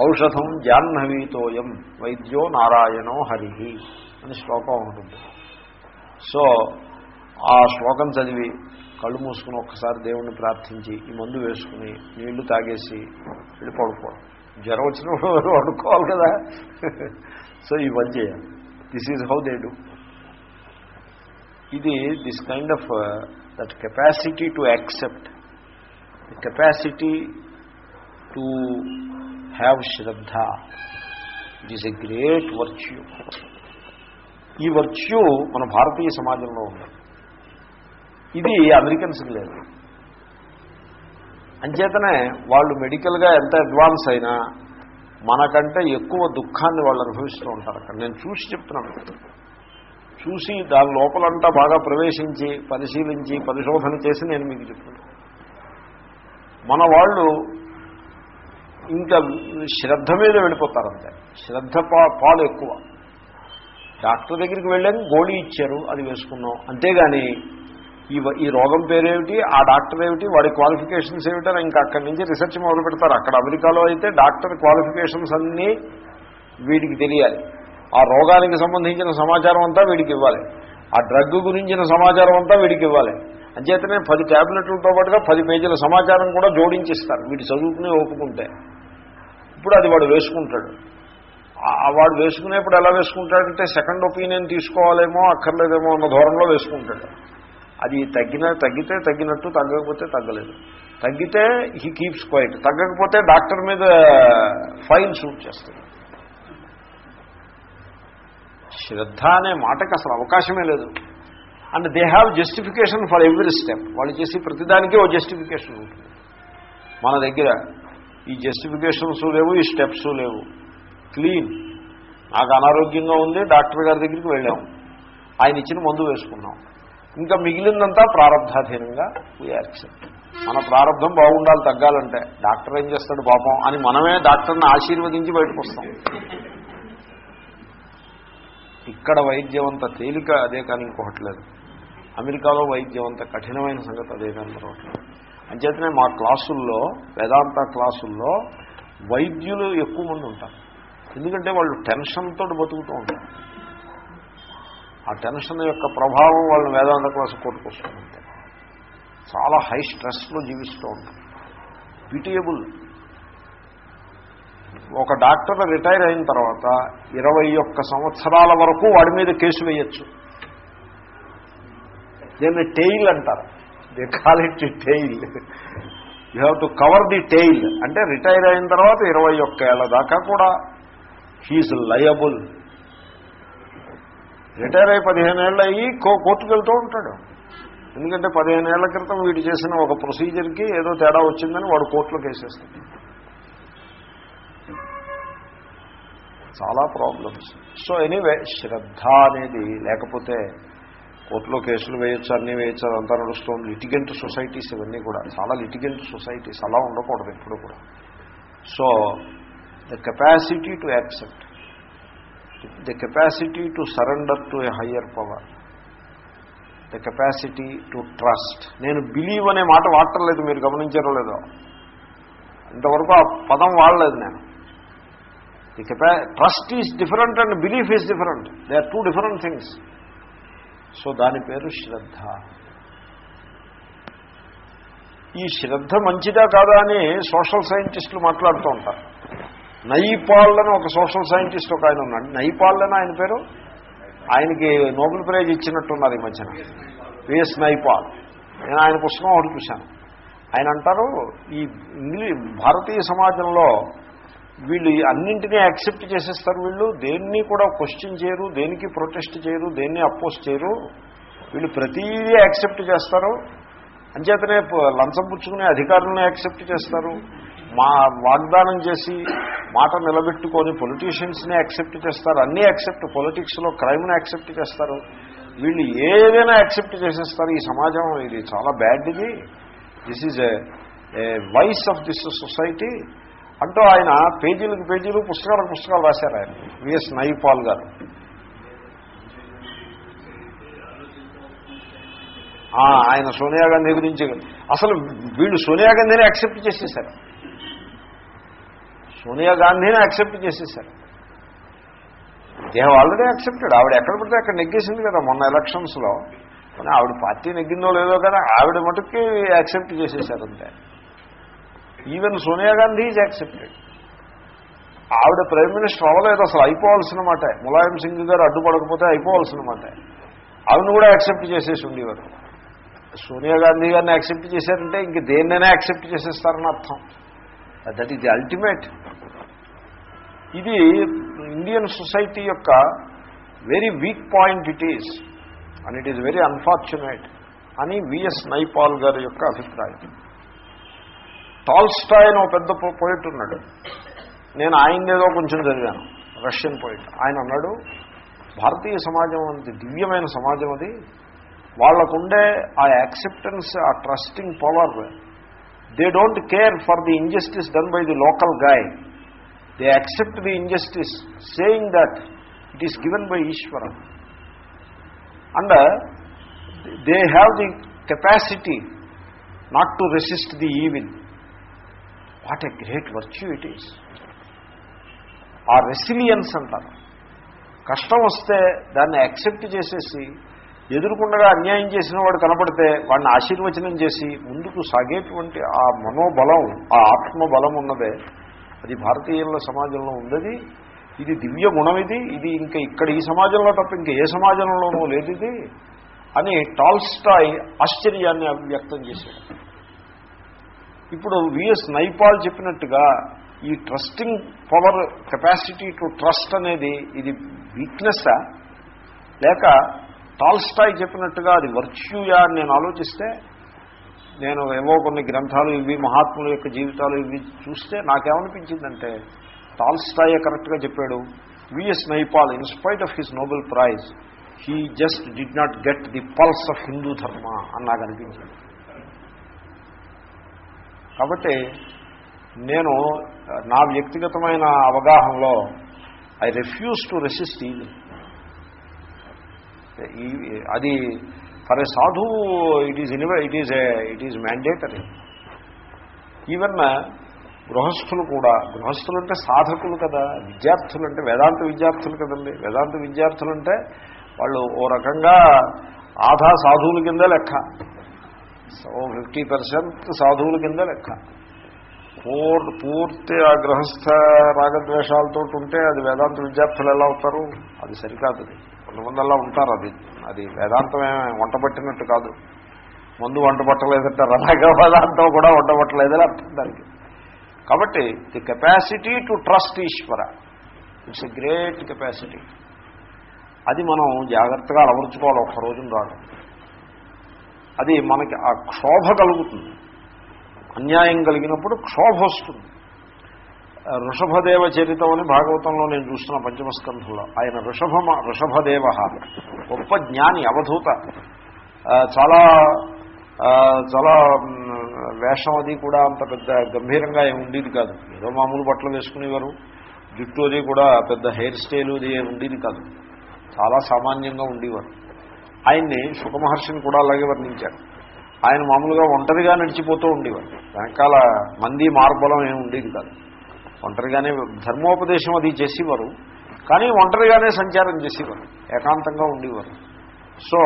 ఔషధం జాహ్నవీతోయం వైద్యో నారాయణో హరి అని శ్లోకం ఉంటుంది. సో ఆ శ్లోకం చదివి కళ్ళు మూసుకుని ఒక్కసారి దేవుణ్ణి ప్రార్థించి ఈ మందు వేసుకుని నీళ్ళు తాగేసి వెళ్ళి పడుకోవడం. జ్వరం వచ్చినప్పుడు పడుకోవాలి కదా? సో ఈ పని చేయాలి. This is how they do ఇది this kind of that capacity to accept capacity to have shraddha it is a great virtue ఈ వర్చ్యూ మన భారతీయ సమాజంలో ఉంది. ఇది అమెరికన్స్కి లేదు. అంచేతనే వాళ్ళు మెడికల్గా ఎంత అడ్వాన్స్ అయినా మనకంటే ఎక్కువ దుఃఖాన్ని వాళ్ళు అనుభవిస్తూ ఉంటారు అక్కడ. నేను చూసి చెప్తున్నాను. చూసి దాని లోపలంతా బాగా ప్రవేశించి పరిశీలించి పరిశోధన చేసి నేను మీకు చెప్తున్నాను. మన వాళ్ళు ఇంకా శ్రద్ధ మీద వెళ్ళిపోతారు అంతే శ్రద్ధ పాలు ఎక్కువ. డాక్టర్ దగ్గరికి వెళ్ళాం గోళీ ఇచ్చారు అది వేసుకున్నాం. అంతేగాని ఈ ఈ రోగం పేరేమిటి ఆ డాక్టర్ ఏమిటి వాడి క్వాలిఫికేషన్స్ ఏమిటో ఇంకా అక్కడి నుంచి రీసెర్చ్ మొదలు పెడతారు. అక్కడ అమెరికాలో అయితే డాక్టర్ క్వాలిఫికేషన్స్ అన్నీ వీడికి తెలియాలి. ఆ రోగానికి సంబంధించిన సమాచారం అంతా వీడికి ఇవ్వాలి. ఆ డ్రగ్ గురించిన సమాచారం అంతా వీడికి ఇవ్వాలి. అంచేతనే పది ట్యాబ్లెట్లతో పాటుగా పది పేజీల సమాచారం కూడా జోడించిస్తారు. వీడు చదువుకుని ఒప్పుకుంటే ఇప్పుడు అది వాడు వేసుకుంటాడు. వాడు వేసుకునేప్పుడు ఎలా వేసుకుంటాడంటే సెకండ్ ఒపీనియన్ తీసుకోవాలేమో అక్కర్లేదేమో అన్న ధోరణిలో వేసుకుంటాడు. అది తగ్గిన తగ్గితే తగ్గినట్టు తగ్గకపోతే తగ్గలేదు. తగ్గితే హీ కీప్స్ క్వైట్ తగ్గకపోతే డాక్టర్ మీద ఫైల్ షూట్ చేస్తాడు. శ్రద్ధ అనే మాటకి అసలు అవకాశమే లేదు. And they have justification for every step వాళ్ళు చేసి ప్రతిదానికి ఓ జస్టిఫికేషన్ ఉంటుంది. మన దగ్గర ఈ జస్టిఫికేషన్స్ లేవు ఈ స్టెప్స్ లేవు. క్లీన్. నాకు అనారోగ్యంగా ఉంది డాక్టర్ గారి దగ్గరికి వెళ్ళాము ఆయన ఇచ్చిన మందు వేసుకున్నాం. ఇంకా మిగిలిందంతా ప్రారంధాధీనంగా యాక్సెప్ట్ మన ప్రారంభం బాగుండాలి తగ్గాలంటే. డాక్టర్ ఏం చేస్తాడు పాపం? అని మనమే డాక్టర్ని ఆశీర్వదించి బయటకు వస్తాం. ఇక్కడ వైద్యం అంత తేలిక అదే కానీ ఇంకొకటి లేదు. అమెరికాలో వైద్యం అంత కఠినమైన సంగతి అదే కానీ మరొకటి లేదు. అంచేతనే మా క్లాసుల్లో వేదాంత క్లాసుల్లో వైద్యులు ఎక్కువ మంది ఉంటారు. ఎందుకంటే వాళ్ళు టెన్షన్తో బతుకుతూ ఉంటారు. ఆ టెన్షన్ యొక్క ప్రభావం వాళ్ళని వేదాంత క్లాసు కొట్టుకొస్తుంది చాలా హై స్ట్రెస్లో జీవిస్తూ ఉంటారు. పిటియబుల్ ఒక డాక్టర్ రిటైర్ అయిన తర్వాత ఇరవై ఒక్క సంవత్సరాల వరకు వాడి మీద కేసు వేయచ్చు. దీన్ని టెయిల్ అంటారు. They call it tail you have to cover the tail అంటే రిటైర్ అయిన తర్వాత ఇరవై ఒక్క ఏళ్ళ దాకా కూడా హీఈస్ లయబుల్ రిటైర్ అయ్యి పదిహేను ఏళ్ళు అయ్యి కో కోర్టుకు వెళ్తూ ఉంటాడు. ఎందుకంటే పదిహేను ఏళ్ళ క్రితం వీడు చేసిన ఒక ప్రొసీజర్కి ఏదో తేడా వచ్చిందని వాడు కోర్టులో కేసేస్తాడు చాలా ప్రాబ్లమ్స్ సో ఎనీవే శ్రద్ధ అనేది లేకపోతే కోర్టులో కేసులు వేయొచ్చు అన్నీ వేయొచ్చు అదంతా నడుస్తుంది. లిటిగెంట్ సొసైటీస్ ఇవన్నీ కూడా చాలా లిటిగెంట్ సొసైటీస్ అలా ఉండకూడదు ఎప్పుడు కూడా. So the capacity to accept the capacity to surrender to a higher power the capacity to trust నేను బిలీవ్ అనే మాట వాడటం మీరు గమనించడం లేదో. ఇంతవరకు ఆ పదం వాడలేదు నేను. The కెపా trust is different and belief is different they are two different things so దాని పేరు శ్రద్ధ. ఈ శ్రద్ధ మంచిదా కాదా అని సోషల్ సైంటిస్టులు మాట్లాడుతూ ఉంటారు. నైపాల్ అని ఒక సోషల్ సైంటిస్ట్ ఒక ఆయన ఉన్నాడు. నైపాల్ అని ఆయన పేరు? ఆయనకి నోబెల్ ప్రైజ్ ఇచ్చినట్టున్నారు ఈ మధ్యన. విఎస్ నైపాల్ నేను ఆయన పుస్తకం ఒకటి చూశాను. ఆయన అంటారు ఈ ఇంగ్లీష్ భారతీయ సమాజంలో వీళ్ళు అన్నింటినీ యాక్సెప్ట్ చేసేస్తారు వీళ్ళు. దేన్ని కూడా క్వశ్చన్ చేయరు దేనికి ప్రొటెస్ట్ చేయరు దేన్ని అపోజ్ చేయరు. వీళ్ళు ప్రతీదీ యాక్సెప్ట్ చేస్తారు. అంచేతనే లంచం పుచ్చుకునే అధికారులను యాక్సెప్ట్ చేస్తారు. మా వాగ్దానం చేసి మాట నిలబెట్టుకొని పొలిటీషియన్స్ని యాక్సెప్ట్ చేస్తారు. అన్నీ యాక్సెప్ట్ పొలిటిక్స్లో క్రైమ్ని యాక్సెప్ట్ చేస్తారు. వీళ్ళు ఏదైనా యాక్సెప్ట్ చేసేస్తారు ఈ సమాజం. ఇది చాలా బ్యాడ్ ఇది this is a vice of this society. అంటూ ఆయన పేజీలకు పేజీలు పుస్తకాలకు పుస్తకాలు రాశారు ఆయన. విఎస్ నైపాల్ గారు. ఆ, ఆయన సోనియా గాంధీ గురించి అసలు వీళ్ళు సోనియా గాంధీని యాక్సెప్ట్ చేసేశారు. సోనియా గాంధీని యాక్సెప్ట్ చేసేశారు. They have already accepted. ఆవిడ ఎక్కడ పడితే అక్కడ నెగ్గేసింది కదా మొన్న ఎలక్షన్స్లో. కానీ ఆవిడ పార్టీ నెగ్గిందో లేదో కదా ఆవిడ మటుకి యాక్సెప్ట్ చేసేశారు అంతే. Even Sonia Gandhi is accepted ఆవిడ ప్రైమ్ మినిస్టర్ అవ్వలేదు అసలు అయిపోవాల్సిన మాట ములాయం సింగ్ గారు అడ్డుపడకపోతే అయిపోవాల్సిన మాట ఆవిడని కూడా యాక్సెప్ట్ చేసేసి ఉండేవారు. సోనియా గాంధీ గారిని యాక్సెప్ట్ చేశారంటే ఇంక దేన్నైనా యాక్సెప్ట్ చేసేస్తారని అర్థం. దట్ ఈజ్ ది అల్టిమేట్ ఇది ఇండియన్ సొసైటీ యొక్క very weak point it is and it is very unfortunate అని విఎస్ నైపాల్ గారి యొక్క అభిప్రాయం. టాల్స్టాయ్ అని ఒక పెద్ద పోయిట్ ఉన్నాడు. నేను ఆయనదేదో కొంచెం చదివాను. Russian poet. ఆయన అన్నాడు భారతీయ సమాజం అంత దివ్యమైన సమాజం అది. వాళ్ళకుండే ఆ యాక్సెప్టెన్స్ ఆ trusting power they don't care for the injustice done by the local guy. They accept the injustice saying that it is given by Ishwara. And they have the capacity not to resist the evil. What a great virtue it is. ఆ resilience అంటారు. కష్టం వస్తే దాన్ని accept చేసేసి ఎదురుకుండగా అన్యాయం చేసిన వాడు కనపడితే వాడిని ఆశీర్వచనం చేసి ముందుకు సాగేటువంటి ఆ మనోబలం ఆ ఆత్మబలం ఉన్నదే అది భారతీయుల సమాజంలో ఉన్నది ఇది దివ్య గుణం ఇది. ఇది ఇంకా ఇక్కడ ఈ సమాజంలో తప్ప ఇంకా ఏ సమాజంలోనూ లేదు ఇది అని టాల్స్టాయ్ ఆశ్చర్యాన్ని వ్యక్తం చేశాడు. ఇప్పుడు విఎస్ నైపాల్ చెప్పినట్టుగా ఈ trusting power capacity to trust అనేది ఇది వీక్నెస్సా లేక టాల్స్టాయ్ చెప్పినట్టుగా అది వర్చ్యూయా అని నేను ఆలోచిస్తే నేను ఏవో కొన్ని గ్రంథాలు ఇవి మహాత్ముల యొక్క జీవితాలు ఇవి చూస్తే నాకేమనిపించిందంటే టాల్స్టాయే కరెక్ట్గా చెప్పాడు VS Naipaul in spite of his Nobel prize he just did not get the pulse of Hindu dharma అని నాకు అనిపించింది కాబట్టి నేను నా వ్యక్తిగతమైన అవగాహనలో ఐ రిఫ్యూజ్ టు రెసిస్ట్ ఈ అది for a sadhu it is in it is it is mandatory even గృహస్థులు కూడా గృహస్థులు అంటే సాధకులు కదా విద్యార్థులు అంటే వేదాంత విద్యార్థులు కదండి. వేదాంత విద్యార్థులు అంటే వాళ్ళు ఓ రకంగా ఆధా సాధువుల కింద లెక్క. ఓ ఫిఫ్టీ పర్సెంట్ సాధువుల కింద లెక్క. పూర్ పూర్తి ఆ గృహస్థ రాగద్వేషాలతో ఉంటే అది వేదాంత విద్యార్థులు ఎలా అవుతారు? అది సరికాదు. అది కొంతమంది అలా ఉంటారు అది. అది వేదాంతమే వంట పట్టినట్టు కాదు. ముందు వంట పట్టలేదంటారు అలాగే వేదాంతం కూడా వంట పట్టలేదని అర్థం దానికి. కాబట్టి the capacity to trust Ishwara. It's a great capacity. అది మనం జాగ్రత్తగా అలవరుచుకోవాలి. ఒక్క రోజున రాదు. అది మనకి ఆ క్షోభ కలుగుతుంది. అన్యాయం కలిగినప్పుడు క్షోభ వస్తుంది. ఋషభదేవ చరితం అని భాగవతంలో నేను చూస్తున్న పంచమస్కంధంలో. ఆయన ఋషభ ఋషభదేవ గొప్ప జ్ఞాని అవధూత. చాలా చాలా వేషం అది కూడా అంత పెద్ద గంభీరంగా ఏమి ఉండేది కాదు. ఏదో మామూలు బట్టలు వేసుకునేవారు. జుట్టు అది కూడా పెద్ద హెయిర్ స్టైల్ అది ఏమి ఉండేది కాదు. చాలా సామాన్యంగా ఉండేవారు. ఆయన్ని సుఖమహర్షిని కూడా అలాగే వర్ణించారు. ఆయన మామూలుగా ఒంటరిగా నడిచిపోతూ ఉండేవారు. వెనకాల మంది మార్బలం ఏమి ఉండేది కాదు. ఒంటరిగానే ధర్మోపదేశం అది చేసేవారు. కానీ ఒంటరిగానే సంచారం చేసేవారు. ఏకాంతంగా ఉండేవారు. సో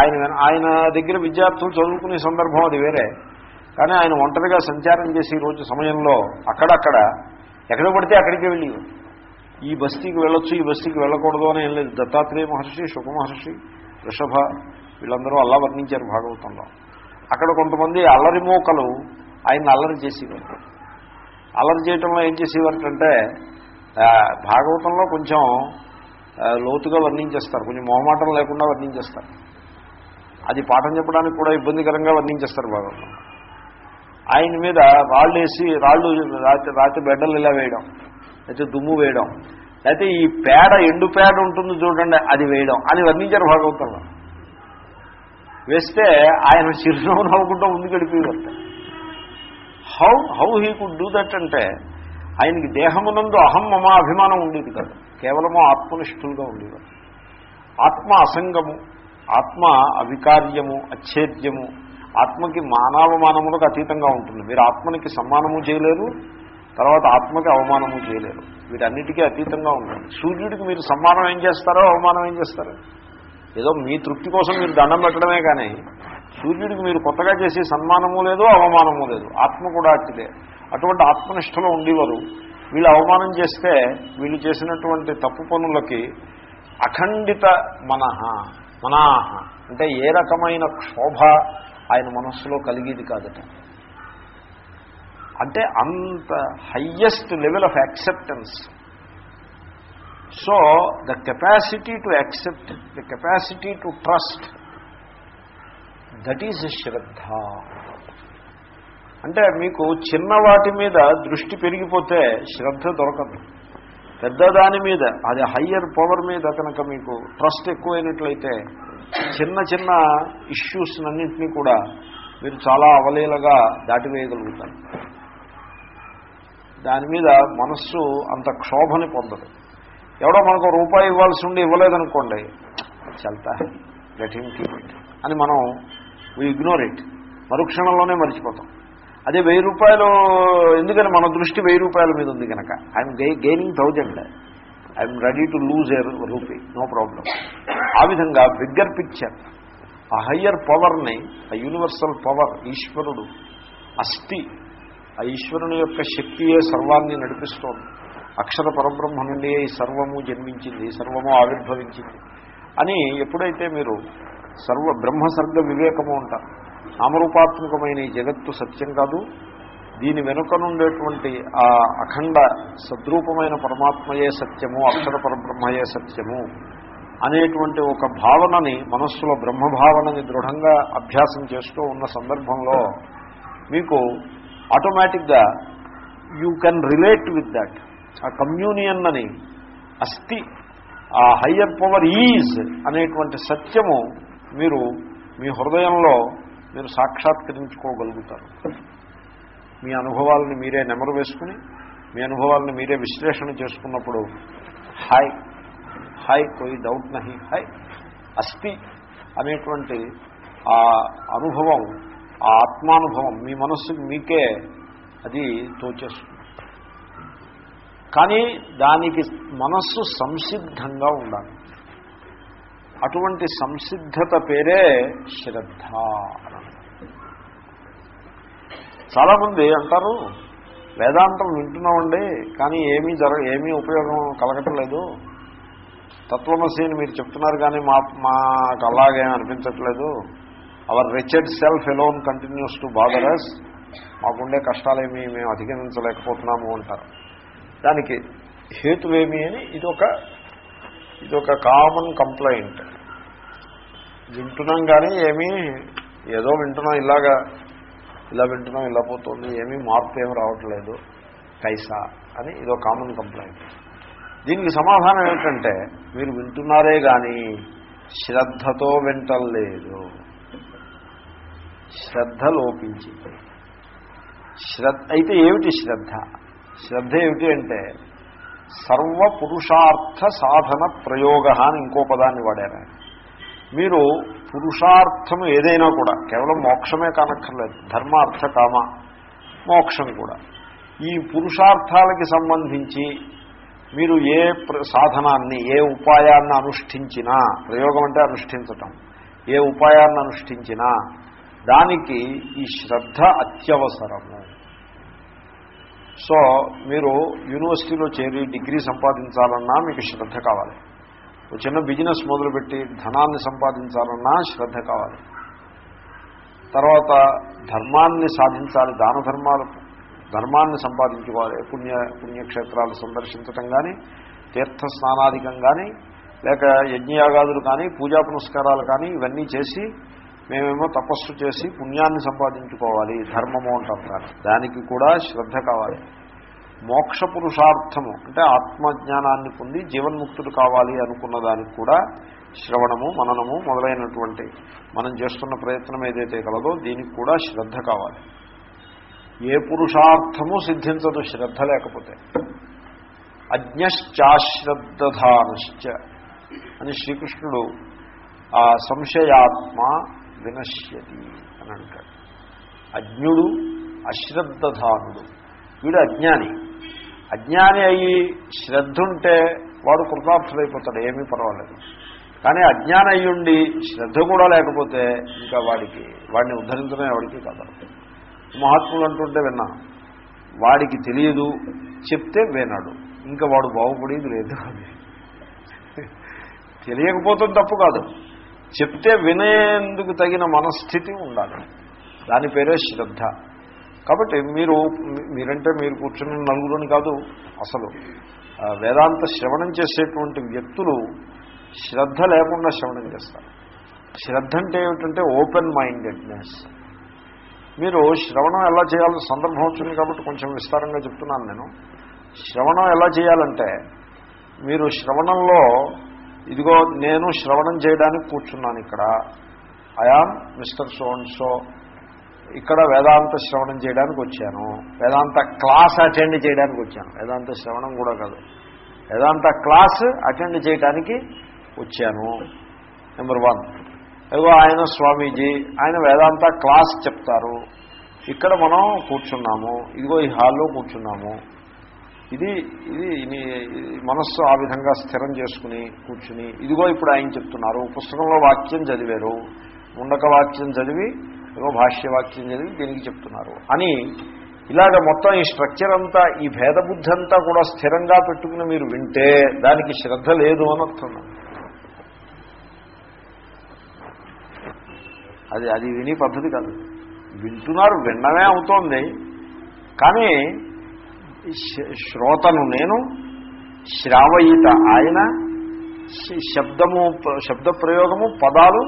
ఆయన ఆయన దగ్గర విద్యార్థులు చదువుకునే సందర్భం అది వేరే. కానీ ఆయన ఒంటరిగా సంచారం చేసే రోజు సమయంలో అక్కడక్కడ ఎక్కడ పడితే అక్కడికే వెళ్ళేవారు. ఈ బస్తీకి వెళ్ళొచ్చు ఈ బస్తీకి వెళ్ళకూడదు అని ఏం లేదు. దత్తాత్రేయ మహర్షి శుభ మహర్షి వృషభ వీళ్ళందరూ అల్లా వర్ణించారు భాగవతంలో. అక్కడ కొంతమంది అల్లరి మూకలు ఆయన అల్లరి చేసేవారు. అల్లరి చేయటంలో ఏం చేసేవారంటే భాగవతంలో కొంచెం లోతుగా వర్ణించేస్తారు. కొంచెం మొహమాటం లేకుండా వర్ణించేస్తారు. అది పాఠం చెప్పడానికి కూడా ఇబ్బందికరంగా వర్ణించేస్తారు భాగవతం. ఆయన మీద రాళ్ళు వేసి రాళ్ళు రాతి రాతి బెడ్డలు ఇలా వేయడం అయితే దుమ్ము వేయడం అయితే ఈ పేడ ఎండు పేడ ఉంటుంది చూడండి అది వేయడం. అది వర్ణించారు భాగవతంలో. వేస్తే ఆయన చిరునవ్వు నవ్వుకుంటూ ముందు గడిపేవారు how how he could do that అంటే ఆయనకి దేహమునందు అహం మమ అభిమానం ఉండేది కాదు. కేవలము ఆత్మనిష్ఠులుగా ఉండేవారు. ఆత్మ అసంగము ఆత్మ అవికార్యము అచ్ఛేద్యము ఆత్మకి మానవమానములకు అతీతంగా ఉంటుంది. మీరు ఆత్మనికి సమ్మానము చేయలేరు తర్వాత ఆత్మకి అవమానము చేయలేరు. వీటన్నిటికీ అతీతంగా ఉంటుంది సూర్యుడికి మీరు సమ్మానం ఏం చేస్తారో అవమానం ఏం చేస్తారో? ఏదో మీ తృప్తి కోసం మీరు దండం పెట్టడమే కానీ సూర్యుడికి మీరు కొత్తగా చేసే సన్మానము లేదు అవమానము లేదు. ఆత్మ కూడా అట్టిదే. అటువంటి ఆత్మనిష్టలో ఉండేవారు. వీళ్ళు అవమానం చేస్తే వీళ్ళు చేసినటువంటి తప్పు పనులకి అఖండిత మనహ మనాహ అంటే ఏ రకమైన క్షోభ ఆయన మనస్సులో కలిగేది కాదట. అంటే అంత highest level of acceptance so the capacity to accept the capacity to trust that is shraddha అంటే మీకు చిన్న వాటి మీద దృష్టి పెరిగిపోతే శ్రద్ధ దొరకదు. పెద్ద దాని మీద అది హయ్యర్ పవర్ మీద కనుక మీకు ట్రస్ట్ ఎక్కువైనట్లయితే చిన్న చిన్న ఇష్యూస్ అన్నింటినీ కూడా మీరు చాలా అవలీలగా దాటివేయగలుగుతారు. దాని మీద మనస్సు అంత క్షోభని పొందదు. ఎవడో మనకు రూపాయి ఇవ్వాల్సి ఉండి ఇవ్వలేదనుకోండి చల్తా లెట్ హిమ్ కీప్ ఇట్ అని మనం వీ ఇగ్నోర్ ఇట్ మరుక్షణంలోనే మర్చిపోతాం. అదే వెయ్యి రూపాయలు ఎందుకని మన దృష్టి వెయ్యి రూపాయల మీద ఉంది కనుక I'm gaining thousand I'm ready to lose a rupee no problem ఆ విధంగా బిగ్గర్ పిక్చర్ ఆ హయ్యర్ పవర్ని ఆ యూనివర్సల్ పవర్ ఈశ్వరుడు అస్థి ఆ ఈశ్వరుని యొక్క శక్తియే సర్వాన్ని నడిపిస్తోంది. అక్షర పరబ్రహ్మ నుండి ఈ సర్వము జన్మించింది సర్వము ఆవిర్భవించింది అని ఎప్పుడైతే మీరు సర్వ బ్రహ్మసర్గ వివేకము ఉంటారు నామరూపాత్మకమైన ఈ జగత్తు సత్యం కాదు దీని వెనుక నుండేటువంటి ఆ అఖండ సద్రూపమైన పరమాత్మయే సత్యము అక్షర పరబ్రహ్మయే సత్యము అనేటువంటి ఒక భావనని మనస్సులో బ్రహ్మభావనని దృఢంగా అభ్యాసం చేస్తూ ఉన్న సందర్భంలో మీకు ఆటోమేటిక్గా you can relate with that ఆ కమ్యూనియన్ అని అస్థి ఆ హయ్యర్ పవర్ ఈజ్ అనేటువంటి సత్యము మీరు మీ హృదయంలో మీరు సాక్షాత్కరించుకోగలుగుతారు. మీ అనుభవాలను మీరే నెమరు వేసుకుని మీ అనుభవాలను మీరే విశ్లేషణ చేసుకున్నప్పుడు హాయ్ హాయ్ కోయి డౌట్ నహి హాయ్ అస్థి అనేటువంటి ఆ అనుభవం ఆ ఆత్మానుభవం మీ మనస్సుకి మీకే అది తోచేస్తుంది. కానీ దానికి మనస్సు సంసిద్ధంగా ఉండాలి. అటువంటి సంసిద్ధత పేరే శ్రద్ధ చాలామంది అంటారు వేదాంతం వింటున్నామండి కానీ ఏమీ జర ఏమీ ఉపయోగం కలగటం లేదు తత్వమసి అని మీరు చెప్తున్నారు కానీ మా మాకు అలాగేం అనిపించట్లేదు. Our wretched self alone continues to bother us మాకుండే కష్టాలేమి మేము అధిగమించలేకపోతున్నాము అంటారు. దానికి హేతువేమి అని ఇదొక ఇదొక కామన్ కంప్లైంట్ వింటున్నాం కానీ ఏమీ ఏదో వింటున్నాం ఇలాగా ఇలా వింటున్నాం ఇలా పోతుంది ఏమీ మార్పు ఏమి రావట్లేదు. కైసా అని ఇదో కామన్ కంప్లైంట్ దీనికి సమాధానం ఏమిటంటే మీరు వింటున్నారే కానీ శ్రద్ధతో వింటలేదు. శ్రద్ధ లోపించింది శ్రద్ధ అయితే ఏమిటి శ్రద్ధ? శ్రద్ధ ఏమిటి అంటే సర్వ పురుషార్థ సాధన ప్రయోగ అని ఇంకో పదాన్ని వాడారు. మీరు పురుషార్థము ఏదైనా కూడా కేవలం మోక్షమే కానక్కర్లేదు ధర్మార్థ కామ మోక్షం కూడా. ఈ పురుషార్థాలకి సంబంధించి మీరు ఏ సాధనాన్ని ఏ ఉపాయాన్ని అనుష్ఠించినా ప్రయోగం అంటే అనుష్ఠించటం ఏ ఉపాయాన్ని అనుష్ఠించినా దానికి ఈ శ్రద్ధ అత్యవసరము. సో మీరు యూనివర్సిటీలో చేరి డిగ్రీ సంపాదించాలన్నా మీకు శ్రద్ధ కావాలి. ఒక చిన్న బిజినెస్ మొదలుపెట్టి ధనాన్ని సంపాదించాలన్నా శ్రద్ధ కావాలి. తర్వాత ధర్మాన్ని సాధించాలి దాన ధర్మాలు ధర్మాన్ని సంపాదించుకోవాలి పుణ్య పుణ్యక్షేత్రాలు సందర్శించటం కానీ తీర్థ స్నానాధికం కానీ లేక యజ్ఞయాగాదులు కానీ పూజా పునస్కారాలు కానీ ఇవన్నీ చేసి మేమేమో తపస్సు చేసి పుణ్యాన్ని సంపాదించుకోవాలి ధర్మము అంటారు. దానికి కూడా శ్రద్ధ కావాలి. మోక్ష పురుషార్థము అంటే ఆత్మజ్ఞానాన్ని పొంది జీవన్ముక్తుడు కావాలి అనుకున్న దానికి కూడా శ్రవణము మననము మొదలైనటువంటి మనం చేస్తున్న ప్రయత్నం ఏదైతే కలదో దీనికి కూడా శ్రద్ధ కావాలి. ఏ పురుషార్థము సిద్ధించదు శ్రద్ధ లేకపోతే. అజ్ఞశ్చాశ్రద్ధానశ్చ అని శ్రీకృష్ణుడు ఆ సంశయాత్మ వినశ్యతి అని అంటాడు. అజ్ఞుడు అశ్రద్ధధానుడు. వీడు అజ్ఞాని. అజ్ఞాని అయ్యి శ్రద్ధ ఉంటే వాడు కృతార్థుడైపోతాడు ఏమీ పర్వాలేదు. కానీ అజ్ఞానం అయ్యుండి శ్రద్ధ కూడా లేకపోతే ఇంకా వాడికి వాడిని ఉద్ధరించడం ఎవరికి కాదు. మహాత్ములు అంటుంటే విన్నా వాడికి తెలియదు చెప్తే వినాడు. ఇంకా వాడు బాగుపడేది లేదు తెలియకపోతే తప్పు కాదు. చెప్తే వినేందుకు తగిన మనస్థితి ఉండాలి. దాని పేరే శ్రద్ధ. కాబట్టి మీరు మీరంటే మీరు కూర్చున్న నలుగురుని కాదు అసలు వేదాంత శ్రవణం చేసేటువంటి వ్యక్తులు శ్రద్ధ లేకుండా శ్రవణం చేస్తారు. శ్రద్ధ అంటే ఏమిటంటే ఓపెన్ మైండెడ్నెస్. మీరు శ్రవణం ఎలా చేయాలో సందర్భం వచ్చింది కాబట్టి కొంచెం విస్తారంగా చెప్తున్నాను నేను. శ్రవణం ఎలా చేయాలంటే మీరు శ్రవణంలో ఇదిగో నేను శ్రవణం చేయడానికి కూర్చున్నాను ఇక్కడ. ఐఆమ్ మిస్టర్ సోన్సో సో ఇక్కడ వేదాంత శ్రవణం చేయడానికి వచ్చాను. వేదాంత క్లాస్ అటెండ్ చేయడానికి వచ్చాను. వేదాంత శ్రవణం కూడా కాదు. వేదాంత క్లాస్ అటెండ్ చేయడానికి వచ్చాను. నెంబర్ వన్ ఏదో ఆయన స్వామీజీ ఆయన వేదాంత క్లాస్ చెప్తారు. ఇక్కడ మనం కూర్చున్నాము. ఇదిగో ఈ హాల్లో కూర్చున్నాము. ఇది ఇది మనస్సు ఆ విధంగా స్థిరం చేసుకుని కూర్చుని ఇదిగో ఇప్పుడు ఆయన చెప్తున్నారు పుస్తకంలో వాక్యం చదివారు ముండక వాక్యం చదివి ఏదో భాష్యవాక్యం చదివి దీనికి చెప్తున్నారు అని ఇలాగ మొత్తం ఈ స్ట్రక్చర్ అంతా ఈ భేదబుద్ధి అంతా కూడా స్థిరంగా పెట్టుకుని మీరు వింటే దానికి శ్రద్ధ లేదు అని అర్థం. అది అది విని పద్ధతి కాదు. వింటున్నారు విన్నమే అవుతోంది. కానీ శ్రోతను నేను శ్రావయిత ఆయన శబ్దము శబ్ద ప్రయోగము పదాలు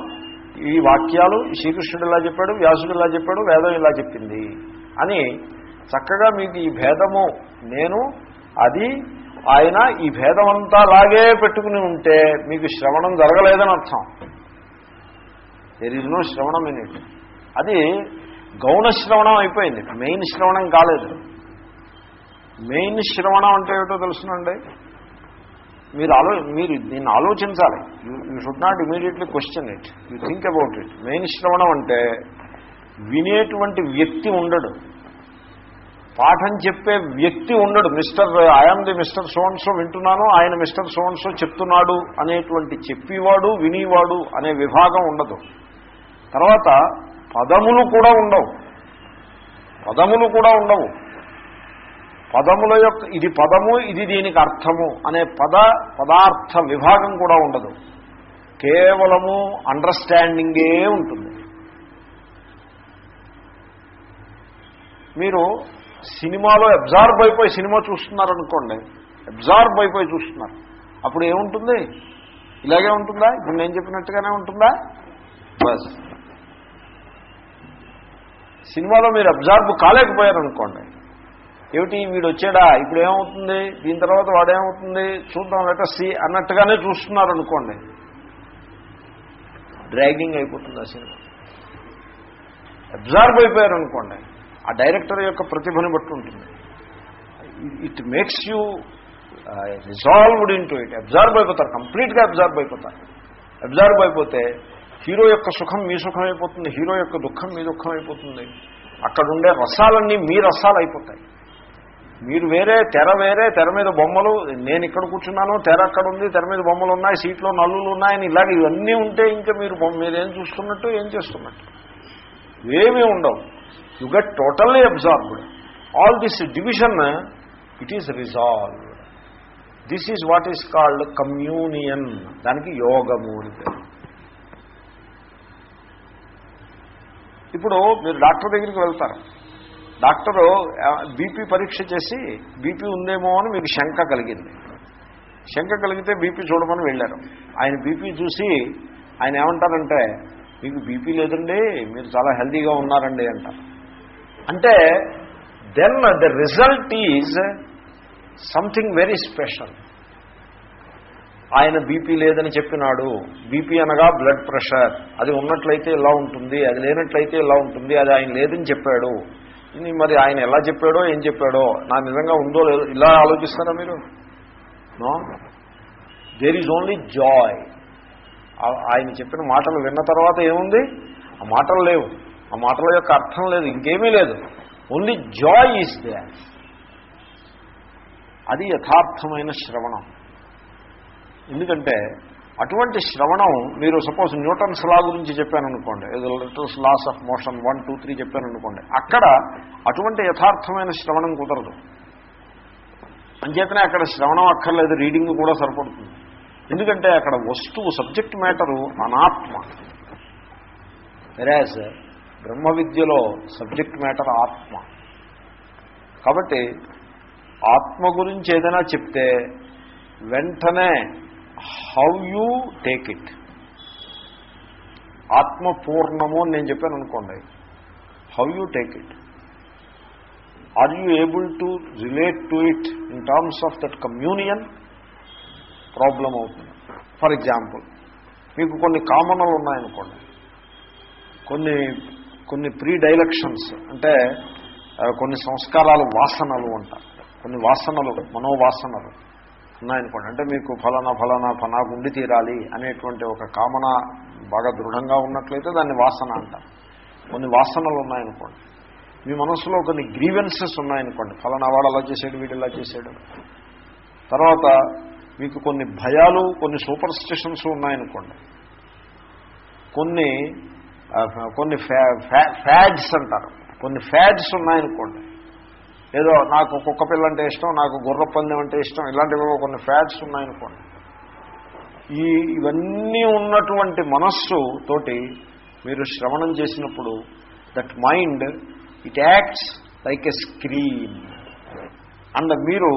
ఈ వాక్యాలు శ్రీకృష్ణుడు ఇలా చెప్పాడు వ్యాసుడు ఇలా చెప్పాడు వేదం ఇలా చెప్పింది అని చక్కగా మీకు ఈ భేదము నేను అది ఆయన ఈ భేదమంతా లాగే పెట్టుకుని ఉంటే మీకు శ్రవణం జరగలేదని అర్థం. There is no shravanam in it అది గౌణ శ్రవణం అయిపోయింది. మెయిన్ శ్రవణం కాలేదు. మెయిన్ శ్రవణం అంటే ఏమిటో తెలుసునండి? మీరు ఆలో మీరు దీన్ని ఆలోచించాలి. You should not immediately question it you think about it main శ్రవణం అంటే వినేటువంటి వ్యక్తి ఉండడు. పాఠం చెప్పే వ్యక్తి ఉండడు. Mister I'm the mister so and so వింటున్నాను ఆయన మిస్టర్ సోన్సో చెప్తున్నాడు అనేటువంటి చెప్పేవాడు వినేవాడు అనే విభాగం ఉండదు. తర్వాత పదములు కూడా ఉండవు. పదములు కూడా ఉండవు. పదముల యొక్క ఇది పదము ఇది దీనికి అర్థము అనే పద పదార్థ విభాగం కూడా ఉండదు. కేవలము అండర్స్టాండింగే ఉంటుంది. మీరు సినిమాలో అబ్జార్బ్ అయిపోయి సినిమా చూస్తున్నారనుకోండి అబ్జార్బ్ అయిపోయి చూస్తున్నారు. అప్పుడు ఏముంటుంది? ఇలాగే ఉంటుందా? ఇప్పుడు నేను చెప్పినట్టుగానే ఉంటుందా? బస్. సినిమాలో మీరు అబ్జార్బ్ కాలేకపోయారనుకోండి ఏమిటి వీడు వచ్చాడా? ఇప్పుడు ఏమవుతుంది? దీని తర్వాత వాడేమవుతుంది? చూద్దాం లెట సి అన్నట్టుగానే చూస్తున్నారు అనుకోండి డ్రాగింగ్ అయిపోతుంది ఆ సినిమా. అబ్జార్బ్ అయిపోయారు అనుకోండి ఆ డైరెక్టర్ యొక్క ప్రతిభను బట్టి ఉంటుంది. It makes you resolved into it. Absorb అయిపోతారు కంప్లీట్గా అబ్జార్బ్ అయిపోతారు. అబ్జార్బ్ అయిపోతే హీరో యొక్క సుఖం మీ సుఖం అయిపోతుంది హీరో యొక్క దుఃఖం మీ దుఃఖం అయిపోతుంది. అక్కడుండే రసాలన్నీ మీ రసాలు అయిపోతాయి మీరు వేరే తెర వేరే తెర మీద బొమ్మలు నేను ఇక్కడ కూర్చున్నాను తెర అక్కడ ఉంది తెర మీద బొమ్మలు ఉన్నాయి సీట్లో నల్లులు ఉన్నాయని ఇలాగ ఇవన్నీ ఉంటే ఇంకా మీరు బొమ్మ చూస్తున్నట్టు ఏం చేస్తున్నట్టు? ఏమీ ఉండవు. You get totally absorbed all this division it is resolve this is what is called communion దానికి యోగము అని ఇప్పుడు మీరు డాక్టర్ దగ్గరికి వెళ్తారు. డాక్టరు బీపీ పరీక్ష చేసి బీపీ ఉందేమో అని మీకు శంక కలిగింది. శంక కలిగితే బీపీ చూడమని వెళ్ళారు. ఆయన బీపీ చూసి ఆయన ఏమంటారంటే మీకు బీపీ లేదండి మీరు చాలా హెల్తీగా ఉన్నారండి అంటారు. అంటే then the result is something very special ఆయన బీపీ లేదని చెప్పినాడు. బీపీ అనగా బ్లడ్ ప్రెషర్ అది ఉన్నట్లయితే ఇలా ఉంటుంది అది లేనట్లయితే ఇలా ఉంటుంది అది ఆయన లేదని చెప్పాడు. ఇది మరి ఆయన ఎలా చెప్పాడో ఏం చెప్పాడో నా నిజంగా ఉందో లేదో ఇలా ఆలోచిస్తారా మీరు? No? There is only joy ఆయన చెప్పిన మాటలు విన్న తర్వాత ఏముంది? ఆ మాటలు లేవు. ఆ మాటల యొక్క అర్థం లేదు ఇంకేమీ లేదు. ఓన్లీ జాయ్ ఈజ్ దే అది యథార్థమైన శ్రవణం. ఎందుకంటే అటువంటి శ్రవణం మీరు సపోజ్ న్యూటన్స్ లా గురించి చెప్పాననుకోండి ఏదో లిటల్స్ laws of motion one two three చెప్పాననుకోండి అక్కడ అటువంటి యథార్థమైన శ్రవణం కుదరదు. అంచేతనే అక్కడ శ్రవణం అక్కర్లేదు రీడింగ్ కూడా సరిపడుతుంది. ఎందుకంటే అక్కడ వస్తువు సబ్జెక్ట్ మ్యాటరు అనాత్మ. వెరాజ్ బ్రహ్మ విద్యలో సబ్జెక్ట్ మ్యాటర్ ఆత్మ. కాబట్టి ఆత్మ గురించి ఏదైనా చెప్తే వెంటనే హౌ యూ టేక్ ఇట్ ఆత్మపూర్ణము అని నేను చెప్పాను అనుకోండి. How you take it are you able to relate to it in terms of that communion problem అవుతుంది. ఫర్ ఎగ్జాంపుల్ మీకు కొన్ని కామనలు ఉన్నాయనుకోండి. కొన్ని కొన్ని ప్రీ డైలక్షన్స్ అంటే కొన్ని సంస్కారాలు వాసనలు అంటారు. కొన్ని వాసనలు మనోవాసనలు. ఉన్నాయనుకోండి అంటే మీకు ఫలానా ఫలానా ఫనా గుండి తీరాలి అనేటువంటి ఒక కామన బాగా దృఢంగా ఉన్నట్లయితే దాన్ని వాసన అంటారు. కొన్ని వాసనలు ఉన్నాయనుకోండి. మీ మనసులో కొన్ని గ్రీవెన్సెస్ ఉన్నాయనుకోండి. ఫలానా వాడు అలా చేసాడు వీడు ఇలా చేశాడు. తర్వాత మీకు కొన్ని భయాలు కొన్ని సూపర్ స్టిషన్స్ ఉన్నాయనుకోండి. కొన్ని కొన్ని ఫ్యాడ్స్ అంటారు. కొన్ని ఫ్యాడ్స్ ఉన్నాయనుకోండి. ఏదో నాకు కుక్క పిల్ల అంటే ఇష్టం నాకు గుర్ర పందెం అంటే ఇష్టం ఇలాంటివి కొన్ని ఫ్యాట్స్ ఉన్నాయనుకోండి. ఈ ఇవన్నీ ఉన్నటువంటి మనస్సు తోటి మీరు శ్రవణం చేసినప్పుడు that mind it acts like a screen and మీరు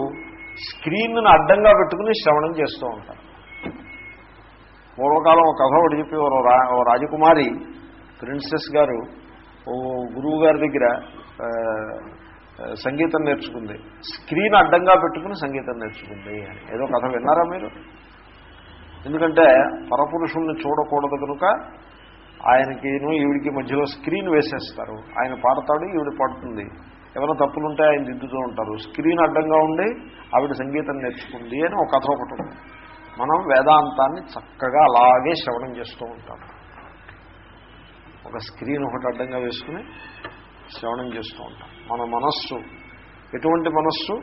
స్క్రీన్ను అడ్డంగా పెట్టుకుని శ్రవణం చేస్తూ ఉంటారు. పూర్వకాలం ఒక కథ ఒకటి చెప్పి ఓ రా ఓ రాజకుమారి ప్రిన్సెస్ గారు ఓ గురువు గారి దగ్గర సంగీతం నేర్చుకుంది. స్క్రీన్ అడ్డంగా పెట్టుకుని సంగీతం నేర్చుకుంది అని. ఏదో కథ విన్నారా మీరు? ఎందుకంటే పరపురుషుల్ని చూడకూడదు కనుక ఆయనకిను ఈవిడికి మధ్యలో స్క్రీన్ వేసేస్తారు. ఆయన పాడతాడు ఈవిడ పాడుతుంది. ఏమైనా తప్పులుంటే ఆయన దిద్దుతూ ఉంటారు. స్క్రీన్ అడ్డంగా ఉండి ఆవిడ సంగీతం నేర్చుకుంది అని ఒక కథ ఒకటి ఉంది. మనం వేదాంతాన్ని చక్కగా అలాగే శ్రవణం చేస్తూ ఉంటాం. ఒక స్క్రీన్ ఒకటి అడ్డంగా వేసుకుని శ్రవణం చేస్తూ ఉంటాం. మన మనస్సు ఎటువంటి మనస్సు?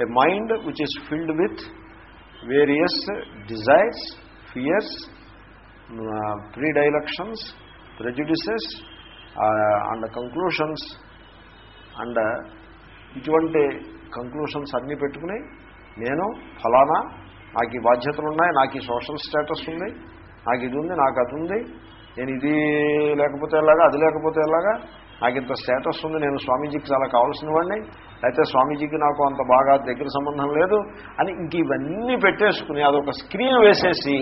A mind which is filled with various desires fears predilections prejudices and conclusions and ఇటువంటి కంక్లూషన్స్ అన్నీ పెట్టుకుని నేను ఫలానా నాకు ఈ బాధ్యతలు ఉన్నాయి నాకు ఈ సోషల్ స్టేటస్ ఉంది నాకు ఇది ఉంది నాకు అది ఉంది నేను ఇది లేకపోతే ఎలాగా అది లేకపోతే ఎలాగా నాకు ఇంత స్టేటస్ ఉంది నేను స్వామీజీకి చాలా కావాల్సిన వాడిని అయితే స్వామీజీకి నాకు అంత బాగా దగ్గర సంబంధం లేదు అని ఇంక ఇవన్నీ పెట్టేసుకుని అదొక స్క్రీన్ వేసేసి